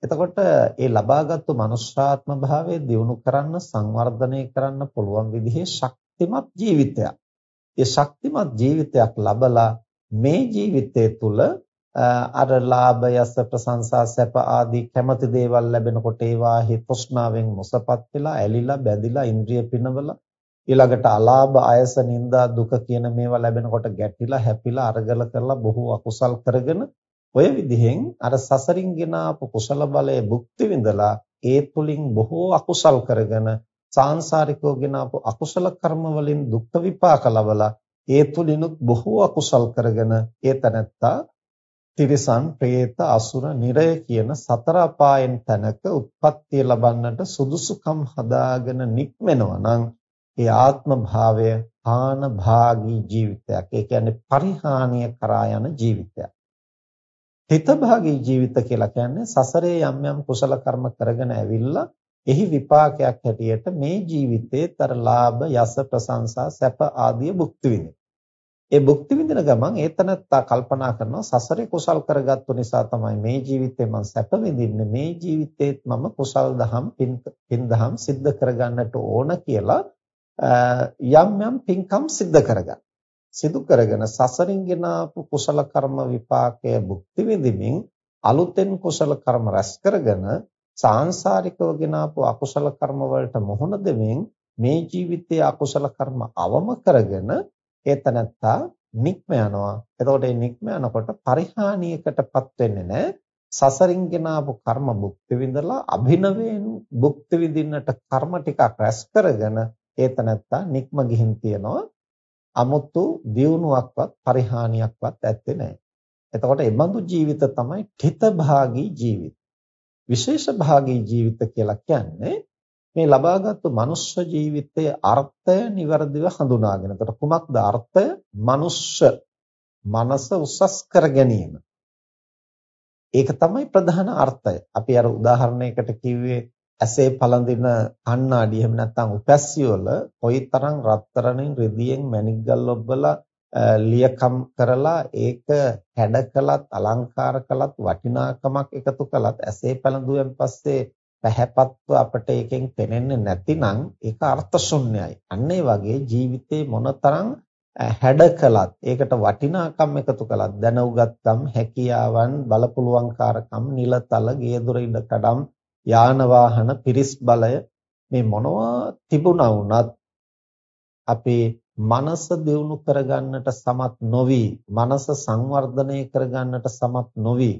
එතකොට ඒ ලබාගත්තු මනුෂ්‍යාත්ම භාවය දියුණු කරන්න සංවර්ධනය කරන්න පුළුවන් විදිහේ ශක්තිමත් ජීවිතයක්. ඒ ශක්තිමත් ජීවිතයක් ලබලා මේ ජීවිතය තුළ අර ලාභ යස ප්‍රශංසා සැප ආදී කැමති දේවල් ලැබෙනකොට ඒවාහි තෘෂ්ණාවෙන් මොසපත් වෙලා ඇලිලා බැඳිලා ඉන්ද්‍රිය පිනවලා ඊළඟට අලාභ අයස නිന്ദා දුක කියන මේවා ලැබෙනකොට ගැටිලා හැපිලා අරගල කරලා බොහෝ අකුසල් කරගෙන ඔය විදිහෙන් අර සසරින් ගෙන ආපු කුසල බලයේ භුක්ති විඳලා ඒ තුලින් බොහෝ අකුසල් කරගෙන සාංශාරිකව ගෙන ආපු අකුසල කර්ම වලින් දුක් විපාක ලබලා ඒ තුලිනුත් බොහෝ අකුසල් කරගෙන ඒ තනත්තා තිරිසන්, പ്രേත, අසුර, නිරය කියන සතර අපායන් තැනක උත්පත්තිය ලබන්නට සුදුසුකම් හදාගෙන නික්මෙනවා නම් ඒ ආත්ම භාවය හාන භාගී ජීවිතයක්. ඒ කියන්නේ පරිහානිය කරා යන ජීවිතයක්. හිත භාගී ජීවිත කියලා කියන්නේ සසරේ යම් යම් කුසල කර්ම කරගෙන ඇවිල්ලා එහි විපාකයක් හැටියට මේ ජීවිතේ තර ලාභ යස ප්‍රශංසා සැප ආදී භුක්ති විඳින. ඒ භුක්ති විඳින ගමන් ඒතනත්තා කල්පනා කරනවා සසරේ කුසල් කරගත්තු නිසා තමයි මේ ජීවිතේ මම සැප විඳින්නේ මේ ජීවිතේත් මම කුසල් දහම් පින් දහම් සිද්ධ කරගන්නට ඕන කියලා යම් යම් පින්කම් සිද්ධ කරගන්න. සිදු කරගෙන සසරින් ගෙන ආපු කුසල කර්ම විපාකය භුක්ති විඳින්මින් අලුතෙන් කුසල කර්ම රැස් කරගෙන සාංශාරිකව ගෙන ආපු අකුසල කර්ම වලට මුහුණ දෙමින් මේ ජීවිතයේ අකුසල කර්ම අවම කරගෙන ඒ තනත්තා නික්ම යනවා. එතකොට මේ නික්ම යනකොට පරිහානියකටපත් වෙන්නේ නැහැ. සසරින් ගෙන ආපු කර්ම භුක්ති විඳලා අභිනවයෙන් භුක්ති විඳින්නට කර්ම ටිකක් රැස් කරගෙන ඒ තනත්තා නික්ම ගිහින් තියනවා. 아무තු දියුණුවක්වත් පරිහානියක්වත් ඇත්තේ නැහැ. එතකොට ඒ බඳු ජීවිත තමයි ඨිත භාගී ජීවිත. විශේෂ භාගී ජීවිත කියලා කියන්නේ මේ ලබාගත්තු මනුෂ්‍ය ජීවිතයේ අර්ථය નિවරදිව හඳුනාගෙන. එතකොට කුමක්ද අර්ථය? මනුෂ්‍ය මනස උසස් කර ගැනීම. ඒක තමයි ප්‍රධාන අර්ථය. අපි අර උදාහරණයකට කිව්වේ ඇසේ පළඳින කණ්ණාඩි එහෙම නැත්නම් උපැස්සි වල කොයිතරම් රත්තරන්ෙන් රෙදියෙන් මැණික් ගල් ඔබලා ලියකම් කරලා ඒක හැඩ කළත් අලංකාර කළත් වටිනාකමක් එකතු කළත් ඇසේ පළඳුවෙන් පස්සේ පැහැපත්ව අපට ඒකෙන් පෙනෙන්නේ නැතිනම් ඒක අර්ථ ශුන්‍යයි. අන්න ඒ වගේ ජීවිතේ මොනතරම් හැඩ කළත් ඒකට වටිනාකම් එකතු කළත් දැන උගත්කම් හැකියාවන් බලපුලුවන්කාරකම් නිලතල ගේදොර ඉඩකඩම් යාන වාහන පිරිස් බලය මේ මොනවා තිබුණා වුණත් අපේ මනස දියුණු කරගන්නට සමත් නොවි මනස සංවර්ධනය කරගන්නට සමත් නොවි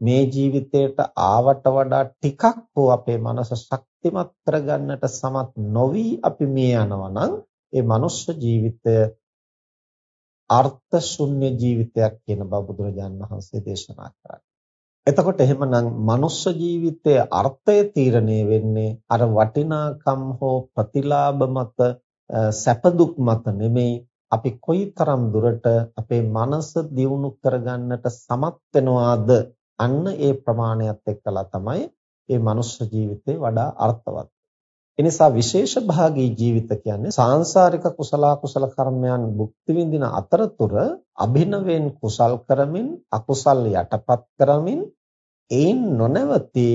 මේ ජීවිතයට ආවට වඩා ටිකක් හෝ අපේ මනස ශක්තිමත් කරගන්නට සමත් නොවි අපි මේ යනවා නම් ඒ මනුෂ්‍ය ජීවිතය අර්ථ ශුන්‍ය ජීවිතයක් කියන බව බුදුරජාණන් වහන්සේ දේශනා කරා. එතකොට එහෙමනම් මනුෂ්‍ය ජීවිතයේ අර්ථය තීරණය වෙන්නේ අර වටිනාකම් හෝ ප්‍රතිලාභ මත සැප දුක් මත නෙමෙයි අපි කොයිතරම් දුරට අපේ මනස දියුණු කරගන්නට සමත් වෙනවාද අන්න ඒ ප්‍රමාණයත් එක්කලා තමයි මේ මනුෂ්‍ය ජීවිතේ වඩා අර්ථවත්. එනිසා විශේෂ භාගී ජීවිත කියන්නේ සාංශාරික කුසල කුසල කර්මයන් භුක්ති විඳින අතරතුර අභිනවෙන් කුසල් කරමින් අකුසල් යටපත් කරමින් ඒන් නොනවති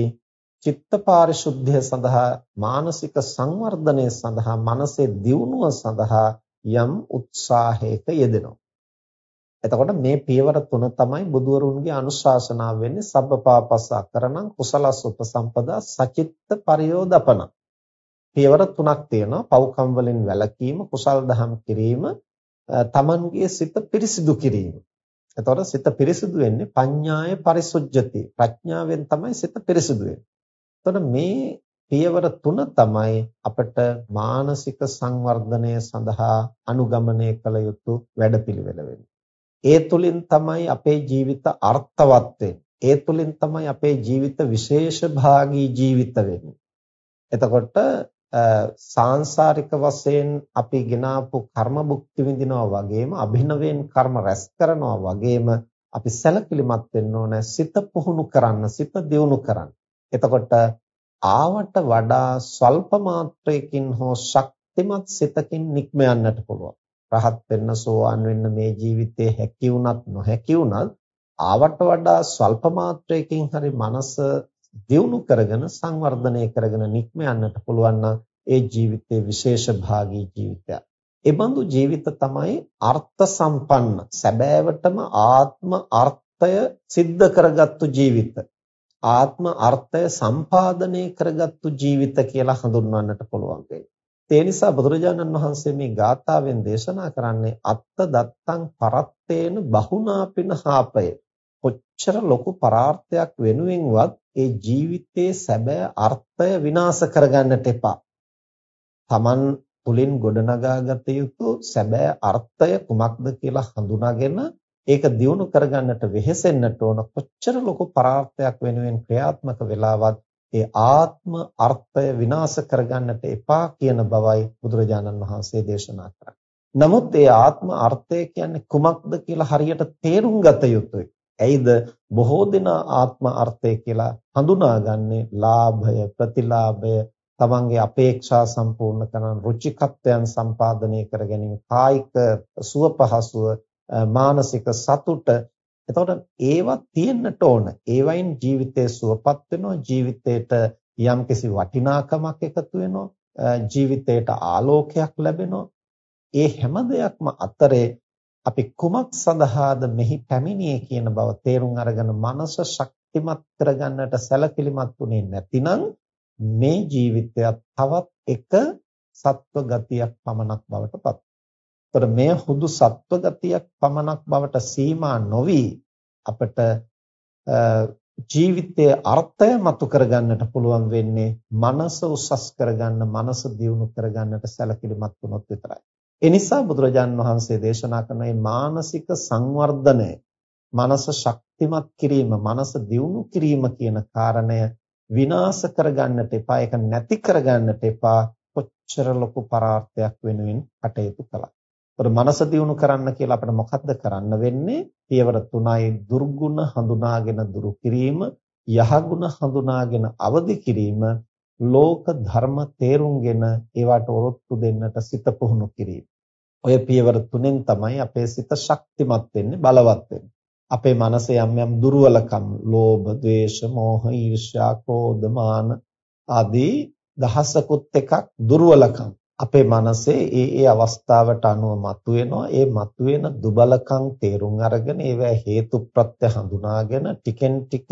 චිත්ත පාරිශුද්ධිය සඳහා මානසික සංවර්ධනය සඳහා මනසේ දියුණුව සඳහා යම් උත්සාහයක යෙදෙනවා එතකොට මේ පියවර තුන තමයි බුදුවරුන්ගේ අනුශාසනාව වෙන්නේ සබ්බපාපස්ස අකරණං කුසලස් උපසම්පදා සචිත්ත පරියෝදපන. පියවර තුනක් තියෙනවා. පව්කම් වලින් වැළකීම, කුසල් දහම් කිරීම, තමන්ගේ සිත පිරිසිදු කිරීම. එතකොට සිත පිරිසිදු වෙන්නේ පඤ්ඤාය පරිසුජ්ජති. ප්‍රඥාවෙන් තමයි සිත පිරිසිදු වෙන්නේ. එතකොට මේ පියවර තුන තමයි අපට මානසික සංවර්ධනය සඳහා අනුගමනය කළ යුතු වැඩපිළිවෙල වෙන්නේ. ඒ තුලින් තමයි අපේ ජීවිත අර්ථවත් ඒ තුලින් තමයි අපේ ජීවිත විශේෂභාගී ජීවිත වෙන්නේ. එතකොට සාංශාරික වශයෙන් අපි ගෙනාපු කර්ම භුක්ති විඳිනවා වගේම අභිනවයෙන් කර්ම රැස් කරනවා වගේම අපි සැලකිලිමත් වෙන්න ඕන සිත පුහුණු කරන්න සිත දියුණු කරන්න. එතකොට ආවට වඩා සල්ප මාත්‍රයකින් හෝ ශක්තිමත් සිතකින් නික්ම යන්නට පුළුවන්. රහත් වෙන්න සෝවාන් වෙන්න මේ ජීවිතේ හැකි වුණත් නොහැකි වුණත් ආවට වඩා සල්ප මාත්‍රයකින් හරි මනස දියුණු කරගෙන සංවර්ධනය කරගෙන නික්ම යන්නට පුළුවන් ඒ ජීවිතේ විශේෂ භාගී ජීවිතය. ඒ බඳු ජීවිත තමයි අර්ථ සම්පන්න සැබෑවටම ආත්ම අර්ථය සිද්ධ කරගත්තු ජීවිත. ආත්ම අර්ථය සම්පාදනය කරගත්තු ජීවිත කියලා හඳුන්වන්නට පුළුවන් වෙයි. ඒ නිසා බුදුරජාණන් වහන්සේ මේ ගාථාවෙන් දේශනා කරන්නේ අත්ත දත්තං පරත්තේන බහුනාපින හාපය. කොච්චර ලොකු පරාර්ථයක් වෙනුවෙන්වත් ඒ ජීවිතයේ සැබෑ අර්ථය විනාශ කරගන්නට එපා. Taman තුලින් ගොඩනගාගත යුතු සැබෑ අර්ථය කුමක්ද කියලා හඳුනාගෙන ඒක දියුණු කරගන්නට වෙහෙසෙන්නට ඕන කොච්චර ලොකු පරාර්ථයක් වෙනුවෙන් ක්‍රියාත්මක වෙලාවත් ඒ ආත්ම අර්ථය විනාශ කරගන්නට එපා කියන බවයි බුදුරජාණන් වහන්සේ දේශනා කරන්නේ. නමුත් ඒ ආත්ම අර්ථය කියන්නේ කුමක්ද කියලා හරියට තේරුම් ගත යුතුයි. ඇයිද බොහෝ දෙනා ආත්ම අර්ථය කියලා හඳුනාගන්නේ ලාභය, ප්‍රතිලාභය, තමන්ගේ අපේක්ෂා සම්පූර්ණ කරන රුචිකත්වයන් සම්පාදනය කර ගැනීම කායික සුව පහසුව මානසික සතුට එතකොට ඒවා තියෙන්නට ඕන ඒවයින් ජීවිතය සුවපත් වෙනවා ජීවිතේට යම්කිසි වටිනාකමක් එකතු වෙනවා ජීවිතේට ආලෝකයක් ලැබෙනවා ඒ හැම දෙයක්ම අතරේ අපි කුමක් සඳහාද මෙහි පැමිණියේ කියන බව තේරුම් අරගෙන මනස ශක්තිමත් කරගන්නට සැලකිලිමත් වුණේ නැතිනම් මේ ජීවිතයත් තවත් එක සත්ව ගතියක් පමණක් බවට පත්. ඒතර මෙය හුදු සත්ව ගතියක් පමණක් බවට සීමා නොවි අපට ජීවිතයේ අර්ථය මතු කරගන්නට පුළුවන් වෙන්නේ මනස උසස් කරගන්න මනස දියුණු කරගන්නට සැලකිලිමත් වුණොත් විතරයි. ඒ නිසා බුදුරජාන් වහන්සේ දේශනා කරන මේ මානසික සංවර්ධනය, මනස ශක්තිමත් කිරීම, මනස දියුණු කිරීම කියන කාරණය විනාශ කරගන්නට එපා ඒක නැති කරගන්නට එපා කොච්චර ලොකු පරාර්ථයක් වෙනුවෙන් කටයුතු කළා. ඒතර මනස දියුණු කරන්න කියලා අපිට මොකද්ද කරන්න වෙන්නේ? පියවර තුනයි දුර්ගුණ හඳුනාගෙන දුරු කිරීම, යහගුණ හඳුනාගෙන අවදි කිරීම, ලෝක ධර්ම තේරුම්ගෙන ඒවට ඔරොත්තු දෙන්නට සිත පුහුණු කිරීම. ඔය පියවර තුනෙන් තමයි අපේ සිත ශක්තිමත් වෙන්නේ, බලවත් වෙන්නේ. අපේ මනසේ යම් යම් දුර්වලකම් ලෝභ, ද්වේෂ, මෝහ, ඊර්ෂ්‍යා, ක්‍රෝධ, මාන ආදී දහසකුත් එකක් දුර්වලකම් අපේ මනසේ ඒ ඒ අවස්ථාවට අනුව මතුවෙනවා. ඒ මතුවෙන දුබලකම් තේරුම් අරගෙන ඒවා හේතු ප්‍රත්‍ය හඳුනාගෙන ටිකෙන් ටික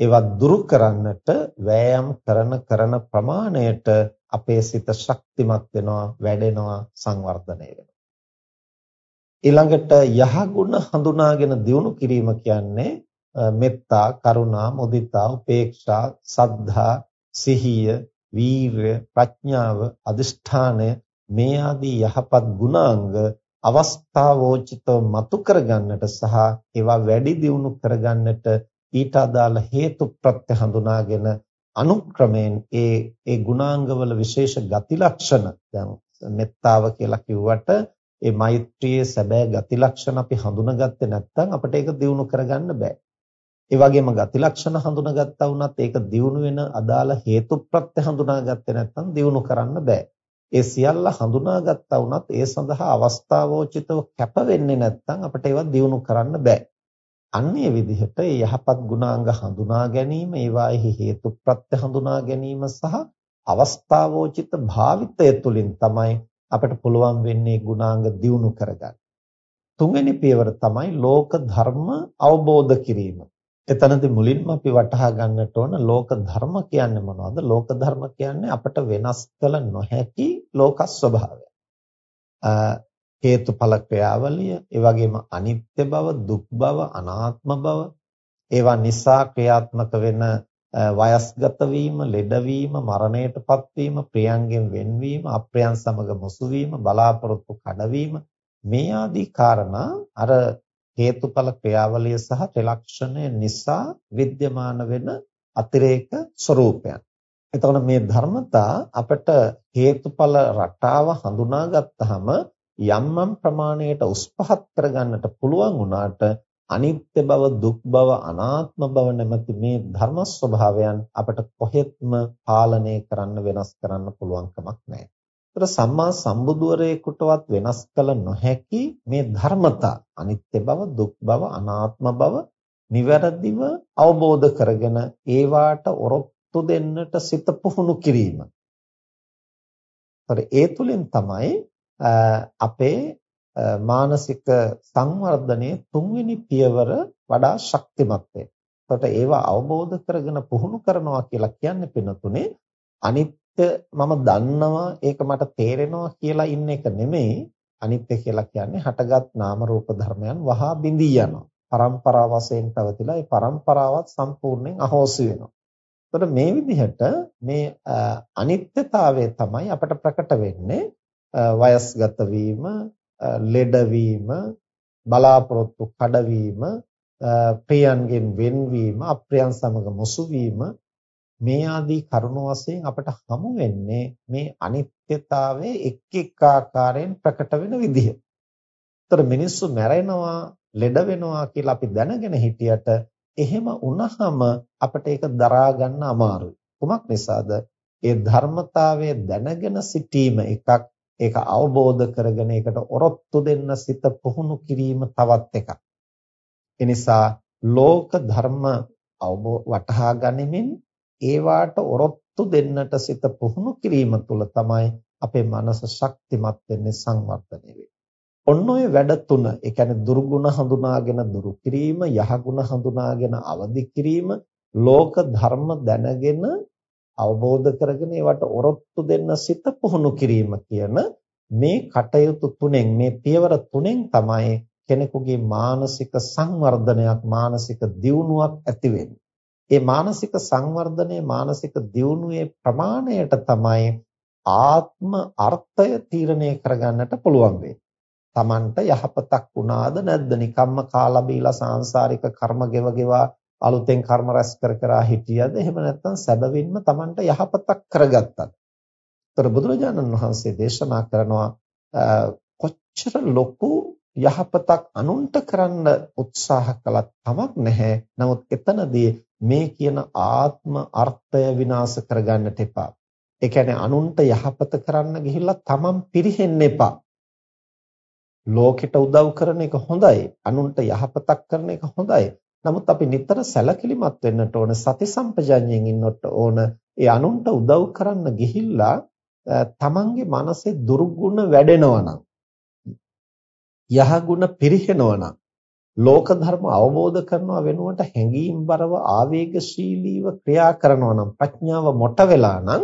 ඒවා දුරු කරන්නට වෑයම් කරන කරන ප්‍රමාණයට අපේ සිත ශක්තිමත් වෙනවා වැඩෙනවා සංවර්ධනය වෙනවා. ඊළඟට යහගුණ හඳුනාගෙන දියුණු කිරීම කියන්නේ මෙත්තා, කරුණා, මුදිතා, උපේක්ෂා, සද්ධා, සිහිය, වීරය, ප්‍රඥාව, අදිෂ්ඨානය මේ ආදී යහපත් ගුණාංග අවස්ථාවෝචිතව මතු කරගන්නට සහ ඒවා වැඩි දියුණු කරගන්නට ඊට අදාළ හේතු ප්‍රත්‍ය හඳුනාගෙන අනුක්‍රමයෙන් ඒ ඒ ගුණාංගවල විශේෂ ගති ලක්ෂණ දැන් මෙත්තාව කියලා කිව්වට ඒ මෛත්‍රියේ සැබෑ ගති ලක්ෂණ අපි හඳුනාගත්තේ නැත්නම් අපිට ඒක දියුණු කරගන්න බෑ. ඒ වගේම ගති ලක්ෂණ හඳුනාගත්තා වුණත් ඒක දියුණු වෙන අදාළ හේතුප්‍රත්‍ය හඳුනාගත්තේ නැත්නම් දියුණු කරන්න බෑ. ඒ සියල්ල හඳුනාගත්තා වුණත් ඒ සඳහා අවස්ථාවෝචිතව කැප වෙන්නේ නැත්නම් අපිට ඒවා දියුණු කරන්න බෑ. අන්නේ විදිහට ඒ යහපත් ගුණාංග හඳුනා ගැනීම, ඒවාෙහි හේතුප්‍රත්‍ය හඳුනා ගැනීම සහ අවස්ථාවෝචිත භාවිතය තුළින් තමයි අපිට පුළුවන් වෙන්නේ ගුණාංග දියුණු කරගන්න. තුන්වෙනි පියවර තමයි ලෝක ධර්ම අවබෝධ කිරීම. එතනදී මුලින්ම අපි වටහා ගන්නට ඕන ලෝක ධර්ම කියන්නේ මොනවද? ලෝක ධර්ම කියන්නේ අපට වෙනස් කළ නොහැකි ලෝක ස්වභාවය. හේතුඵල ක්‍රියාවලිය, ඒ වගේම අනිත්‍ය බව, දුක් බව, අනාත්ම බව, ඒවා නිසා ක්‍රියාත්මක වෙන වයස්ගත වීම, ලෙඩවීම, මරණයටපත් වීම, ප්‍රියංගෙන් වෙන්වීම, අප්‍රයන් සමග මුසු වීම, බලාපොරොත්තු කඩවීම මේ ආදී කාරණා අර හේතුඵල ක්‍රියාවලිය සහ ත්‍රිලක්ෂණය නිසා විද්‍යමාන වෙන අතිරේක ස්වરૂපයන්. එතකොට මේ ධර්මතා අපට හේතුඵල රටාව හඳුනා ගත්තාම යම් යම් ප්‍රමාණයට උස් පහත් කරගන්නට පුළුවන් වුණාට අනිත්‍ය බව දුක් බව අනාත්ම බව නැමැති මේ ධර්ම ස්වභාවයන් අපට කොහෙත්ම පාලනය කරන්න වෙනස් කරන්න පුළුවන් කමක් නැහැ. ඒතර සම්මා සම්බුදුවරයෙකුටවත් වෙනස් කළ නොහැකි මේ ධර්මතා අනිත්‍ය බව දුක් බව අනාත්ම බව නිවැරදිව අවබෝධ කරගෙන ඒවාට ඔරොත්තු දෙන්නට සිත පුහුණු කිරීම. ඒතර ඒ තුලින් තමයි අපේ මානසික සංවර්ධනයේ තුන්වෙනි පියවර වඩා ශක්තිමත් වෙනවා. එතකොට ඒවා අවබෝධ කරගෙන පුහුණු කරනවා කියලා කියන්නේ පිනතුනේ අනිත්‍ය මම දන්නවා ඒක මට තේරෙනවා කියලා ඉන්න එක නෙමෙයි අනිත්‍ය කියලා කියන්නේ හටගත් නාම රූප ධර්මයන් වහා බිඳී යනවා. පරම්පරාව වශයෙන් පැවතිලා ඒ පරම්පරාවත් සම්පූර්ණයෙන් අහෝසි වෙනවා. එතකොට මේ විදිහට මේ අනිත්‍යතාවය තමයි අපට ප්‍රකට වෙන්නේ වයස්ගත වීම, ලෙඩ වීම, බලාපොරොත්තු කඩවීම, ප්‍රියයන්ගෙන් වෙන්වීම, අප්‍රියයන් සමග මුසු වීම මේ ආදී කරුණු වශයෙන් අපට හමු වෙන්නේ මේ අනිත්‍යතාවයේ එක් එක් ආකාරයෙන් ප්‍රකට වෙන විදිහ. ඒතර මිනිස්සු මැරෙනවා, ලෙඩ වෙනවා කියලා අපි දැනගෙන හිටියට එහෙම වුණහම අපිට ඒක දරා ගන්න අමාරුයි. කුමක් නිසාද? ඒ ධර්මතාවය දැනගෙන සිටීම එකක් ඒක අවබෝධ කරගෙන ඒකට ඔරොත්තු දෙන්න සිත පුහුණු කිරීම තවත් එකක්. ඒ නිසා ලෝක ධර්ම වටහා ගනිමින් ඒවාට ඔරොත්තු දෙන්නට සිත පුහුණු කිරීම තුළ තමයි අපේ මනස ශක්තිමත් වෙන්නේ සංවර්ධනය වෙන්නේ. ඔන්න ඔය වැඩ තුන, ඒ කියන්නේ දුර්ගුණ හඳුනාගෙන දුරු කිරීම, යහගුණ හඳුනාගෙන අවදි කිරීම, ලෝක ධර්ම දැනගෙන අවබෝධ කරගෙන ඒවට ඔරොත්තු දෙන්න සිත පුහුණු කිරීම කියන මේ කටයුතු තුනෙන් මේ පියවර තුනෙන් තමයි කෙනෙකුගේ මානසික සංවර්ධනයක් මානසික දියුණුවක් ඇති වෙන්නේ. ඒ මානසික සංවර්ධනයේ මානසික දියුණුවේ ප්‍රමාණයට තමයි ආත්ම අර්ථය තීරණය කරගන්නට පුළුවන් වෙන්නේ. Tamanට යහපතක් වුණාද නැද්ද? නිකම්ම කාලා බීලා සාංශාරික කර්ම ගෙව ගෙවා අලුතෙන් කර්ම රැස් කර කර හිටියද? එහෙම නැත්නම් සැබවින්ම Tamanට යහපතක් කරගත්තද? ඒතර බුදුරජාණන් වහන්සේ දේශනා කරනවා කොච්චර ලොකු යහපතක් අනුන්ට කරන්න උත්සාහ කළත් කමක් නැහැ. නමුත් එතනදී මේ කියන ආත්ම අර්ථය විනාශ කරගන්නට එපා. ඒ කියන්නේ අනුන්ට යහපත කරන්න ගිහිල්ලා තමන් පිරෙහෙන්න එපා. ලෝකෙට උදව් කරන එක හොඳයි. අනුන්ට යහපතක් කරන එක හොඳයි. නමුත් අපි නිතර සැලකිලිමත් වෙන්නට ඕන සති සම්පජඤ්ඤයෙන් ඉන්නට ඕන. ඒ අනුන්ට උදව් කරන්න ගිහිල්ලා තමන්ගේ මනසේ දුර්ගුණ වැඩෙනවා නම් යහගුණ පිරිහෙනවා නම් ලෝක ධර්ම අවබෝධ කරනවා වෙනුවට හැඟීම්overline ආවේගශීලීව ක්‍රියා කරනවා නම් ප්‍රඥාව මොට වෙලා නම්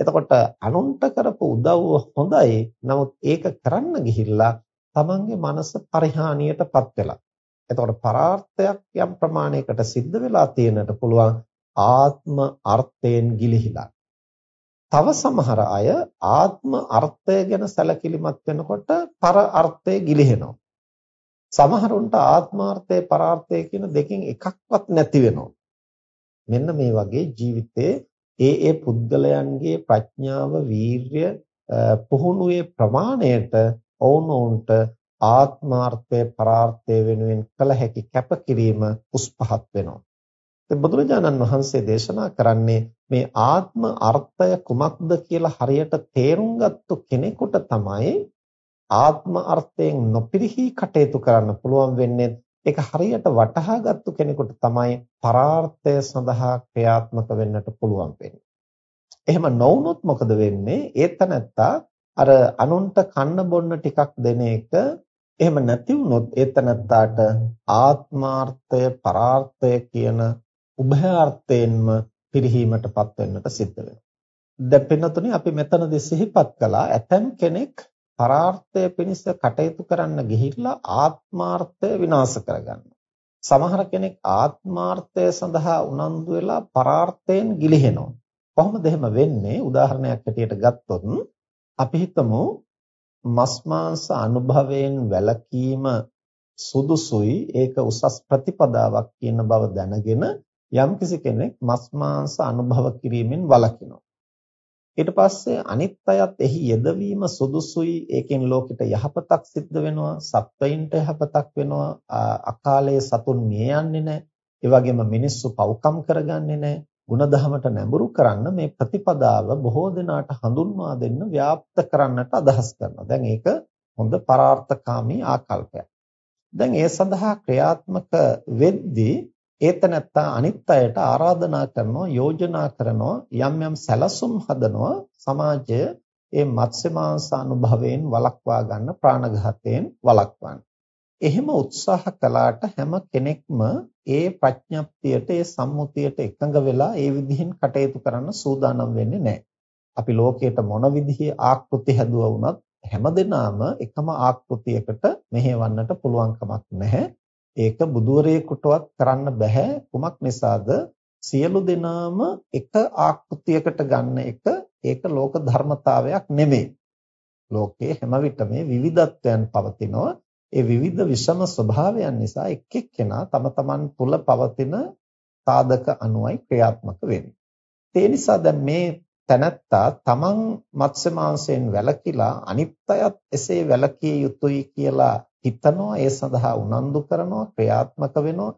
එතකොට අනුන්ට කරපු උදව්ව හොඳයි. නමුත් ඒක කරන්න ගිහිල්ලා තමන්ගේ මනස පරිහානියටපත් වෙලා. එතකොට පරාර්ථයක් යම් ප්‍රමාණයකට සිද්ධ වෙලා තියෙනට පුළුවන් ආත්ම අර්ථයෙන් ගිලිහිලා. තව සමහර අය ආත්ම අර්ථය ගැන සැලකිලිමත් වෙනකොට පර අර්ථය ගිලිහෙනවා. සමහරුන්ට ආත්මාර්ථය පරාර්ථය කියන දෙකෙන් එකක්වත් නැති වෙනවා. මෙන්න මේ වගේ ජීවිතයේ ඒ ඒ පුද්ගලයන්ගේ ප්‍රඥාව, වීර්ය, පුහුණුවේ ප්‍රමාණයට ඔවුනොවුන්ට ආත්මාර්ථය පරාර්ථය වෙනුවෙන් කළ හැකි කැපකිරීම උස්පහත් වෙනවා. බුදුරජාණන් වහන්සේ දේශනා කරන්නේ මේ ආත්ම අර්ථය කුමක්ද කියලා හරියට තේරුම් ගත්තු කෙනෙකුට තමයි ආත්ම අර්ථයෙන් නොපිරිහි කටයුතු කරන්න පුළුවන් වෙන්නේ ඒක හරියට වටහා ගත්තු කෙනෙකුට තමයි පරාර්ථය සඳහා ක්‍රියාත්මක වෙන්නට පුළුවන් වෙන්නේ. එහෙම නොවුනොත් මොකද වෙන්නේ? ඒතනත්තා අර අනුන්ට කන්න බොන්න ටිකක් දෙන එක එහෙම නැති වුනොත් ඒතනත්තාට ආත්මාර්ථය පරාර්ථය කියන උභයාර්ථයෙන්ම පිරිහීමටපත් වෙන්නට සිද්ධ වෙනවා. දැන් පින්නතුනේ අපි මෙතනදී සිහිපත් කළා ඇතම් කෙනෙක් පරාර්ථය පිණිස කටයුතු කරන්න ගිහිල්ලා ආත්මාර්ථය විනාශ කරගන්නවා. සමහර කෙනෙක් ආත්මාර්ථය සඳහා උනන්දු වෙලා පරාර්ථයෙන් ගිලිහෙනවා. කොහොමද එහෙම වෙන්නේ? උදාහරණයක් හැටියට ගත්තොත් අපි හිතමු මස් මාංශ අනුභවයෙන් වැළකීම සුදුසුයි ඒක උසස් ප්‍රතිපදාවක් කියන බව දැනගෙන යම්කිසි කෙනෙක් මස් මාංශ අනුභව කිරීමෙන් වළකිනවා. ඊට පස්සේ අනිත් අයත් එහි යෙදවීම සුදුසුයි. ඒකෙන් ලෝකෙට යහපතක් සිද්ධ වෙනවා. සත්වයින්ට යහපතක් වෙනවා. අකාලයේ සතුන් මිය යන්නේ නැහැ. ඒ වගේම මිනිස්සු පව්කම් කරගන්නේ නැහැ. ಗುಣධහමට නැඹුරු කරන්න මේ ප්‍රතිපදාව බොහෝ දෙනාට හඳුන්වා දෙන්න ව්‍යාප්ත කරන්නට අදහස් කරනවා. දැන් ඒක හොඳ පරාර්ථකාමී ආකල්පයක්. දැන් ඒ සඳහා ක්‍රියාත්මක වෙද්දී ඒත නැත්තා අනිත් අයට ආරාධනා කරනවා යෝජනා කරනවා යම් යම් සැලසුම් හදනවා සමාජය ඒ මත්ස්‍ය මාංශ අනුභවයෙන් වළක්වා ගන්න ප්‍රාණඝාතයෙන් වළක්වන්න. එහෙම උත්සාහ කළාට හැම කෙනෙක්ම ඒ ප්‍රඥප්තියට ඒ සම්මුතියට එකඟ වෙලා ඒ විදිහෙන් කටයුතු කරන්න සූදානම් වෙන්නේ නැහැ. අපි ලෝකයට මොන විදිහේ ආකෘති හැදුවා වුණත් හැමදෙනාම එකම ආකෘතියකට මෙහෙවන්නට පුළුවන් කමක් නැහැ. ඒක බුදුරේකටවත් කරන්න බෑ. කුමක් නිසාද? සියලු දෙනාම එක ආකෘතියකට ගන්න එක ඒක ලෝක ධර්මතාවයක් නෙමෙයි. ලෝකයේ හැම විටම විවිධත්වයන් පවතිනවා. ඒ විවිධ විෂම ස්වභාවයන් නිසා එක් එක්කෙනා තම තමන් තුළ පවතින සාධක අනුවයි ක්‍රියාත්මක වෙන්නේ. ඒ නිසා දැන් මේ තැනැත්තා තමන් මත්ස්‍ය මාංශයෙන් වැළකීලා අනිත් අයත් එසේ වැළකී යුතුයි කියලා හිතනවා ඒ සඳහා උනන්දු කරනවා ක්‍රියාත්මක වෙනවා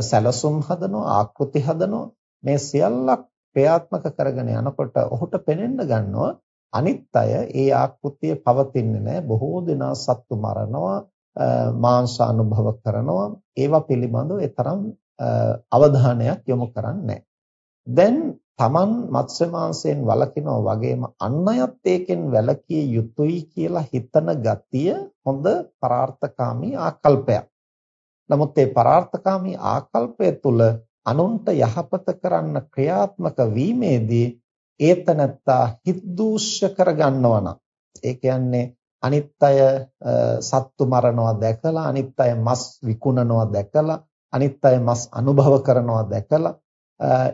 සැලසුම් හදනවා ආකෘති හදනවා. මේ සියල්ලක් ක්‍රියාත්මක කරගෙන යනකොට ඔහුට පෙනෙන්න ගන්නවා අනිත් අය ඒ ආකෘතිය පවතින්නේ නැහැ. බොහෝ දෙනා සත්තු මරනවා මාංශ අනුභව කරනවා. ඒවා පිළිබඳව ඒ තරම් අවධානයක් යොමු කරන්නේ දැන් Taman මත්ස්‍ය මාංශයෙන් වළකිනවා වගේම අන් අයත් ඒකෙන් වැළකී යුතුයි කියලා හිතන ගතිය හොඳ පරාර්ථකාමී ආකල්පයක්. නමුත් ඒ පරාර්ථකාමී ආකල්පය තුළ අනුන්ට යහපත කරන්න ක්‍රියාත්මක වීමේදී ඒතනත්තා හිත් දූෂ්‍ය කරගන්නවා නම් ඒ කියන්නේ අනිත් අය සත්තු මරනවා දැකලා අනිත් අය මස් විකුණනවා දැකලා අනිත් අය මස් අනුභව කරනවා දැකලා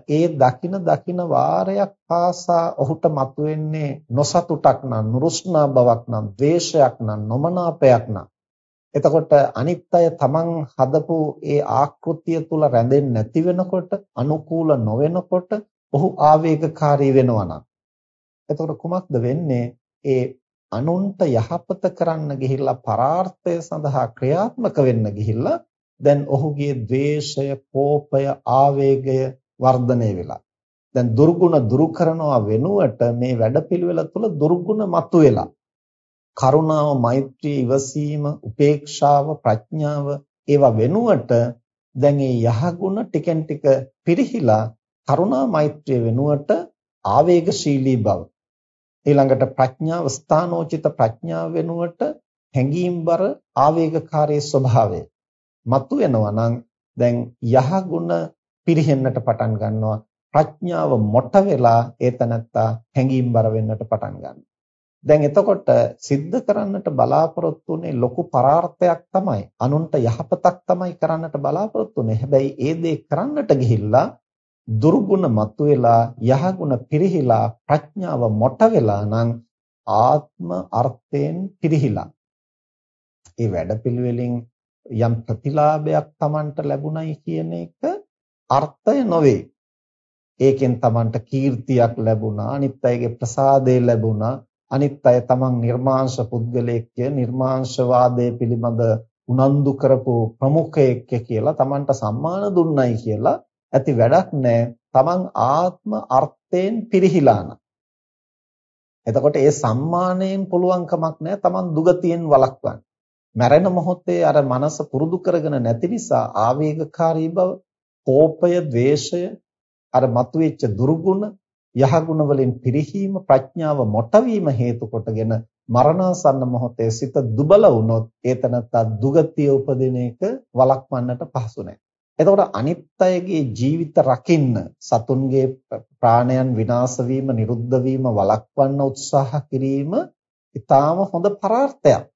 ඒ දකින දකින වාරයක් පාසා ඔහුට මතුවෙන්නේ නොසතුටක් නම් නුරුස්නා බවක් නම් ද්වේෂයක් නම් නොමනාපයක් නම්. එතකොට අනිත් අය තමන් හදපු ඒ ආකෘතිය තුල රැඳෙන්නේ නැති වෙනකොට අනුකූල නොවෙනකොට ඔහු ආවේගකාරී වෙනවා නම්. එතකොට කුමක්ද වෙන්නේ? ඒ අනුන්ට යහපත කරන්න ගිහිල්ලා පරාර්ථය සඳහා ක්‍රියාත්මක වෙන්න ගිහිල්ලා දැන් ඔහුගේ ද්වේෂය, කෝපය, ආවේගය වර්ධනය වෙලා. දැන් දුර්ගුණ දුරු කරනවා වෙනුවට මේ වැඩපිළිවෙල තුළ දුර්ගුණ මතුවෙලා. කරුණාව, මෛත්‍රිය, ඉවසීම, උපේක්ෂාව, ප්‍රඥාව ඒවා වෙනුවට දැන් මේ යහගුණ ටිකෙන් ටික පිරිහිලා කරුණා මෛත්‍රිය වෙනුවට ආවේගශීලී බව ඊළඟට ප්‍රඥාව ස්ථානෝචිත ප්‍රඥාව වෙනුවට හැඟීම්බර ආවේගකාරී ස්වභාවය මතු වෙනවා නම් දැන් යහගුණ පිරිහෙන්නට පටන් ගන්නවා. ප්‍රඥාව මොට වෙලා ඒතනත්තා හැඟීම්බර වෙන්නට පටන් ගන්නවා. දැන් එතකොට සිද්ධ කරන්නට බලාපොරොත්තු වෙන්නේ ලොකු පරාර්ථයක් තමයි. අනුන්ට යහපතක් තමයි කරන්නට බලාපොරොත්තු වෙන්නේ හැබැයි ඒ දේ කරන්නට ගිහිල්ලා දුර්ගුණ මතුවෙලා යහගුණ පිරිහිලා ප්‍රඥාව මොට වෙලා නම් ආත්ම අර්ථයෙන් පිරිහිලා. ඒ වැඩපිළිවෙලින් යම් ප්‍රතිලාභයක් Tamanට ලැබුණයි කියන එක අර්ථය නොවේ ඒකෙන් Tamanට කීර්තියක් ලැබුණා අනිත් අයගේ ප්‍රසාදය ලැබුණා අනිත් අය Taman නිර්මාංශ පුද්ගලයෙක්ය නිර්මාංශවාදයේ පිළිබඳ උනන්දු කරපු ප්‍රමුඛයෙක් කියලා Tamanට සම්මාන දුන්නයි කියලා ඇති වැඩක් නැහැ. Taman ආත්ම අර්ථයෙන් පිරිහිලා එතකොට ඒ සම්මානයෙන් පුළුවන් කමක් නැහැ Taman දුගතියෙන් වළක්වන්න. මැරෙන මොහොතේ අර මනස පුරුදු කරගෙන නැති නිසා ආවේගකාරී බව, කෝපය, ద్వේෂය, අර මතුවෙච්ච දුර්ගුණ, යහගුණ වලින් පිරිහීම, ප්‍රඥාව මොටවීම හේතු කොටගෙන මරණාසන්න මොහොතේ සිත දුබල වුණොත් ඒතනත්ත දුගතිය උපදින එක වළක්වන්නට පහසු නැහැ. එතකොට අනිත් අයගේ ජීවිත රකින්න සතුන්ගේ ප්‍රාණයන් විනාශ වීම නිරුද්ධ වීම වළක්වන්න උත්සාහ කිරීම ඊටාම හොඳ පරාර්ථයක්.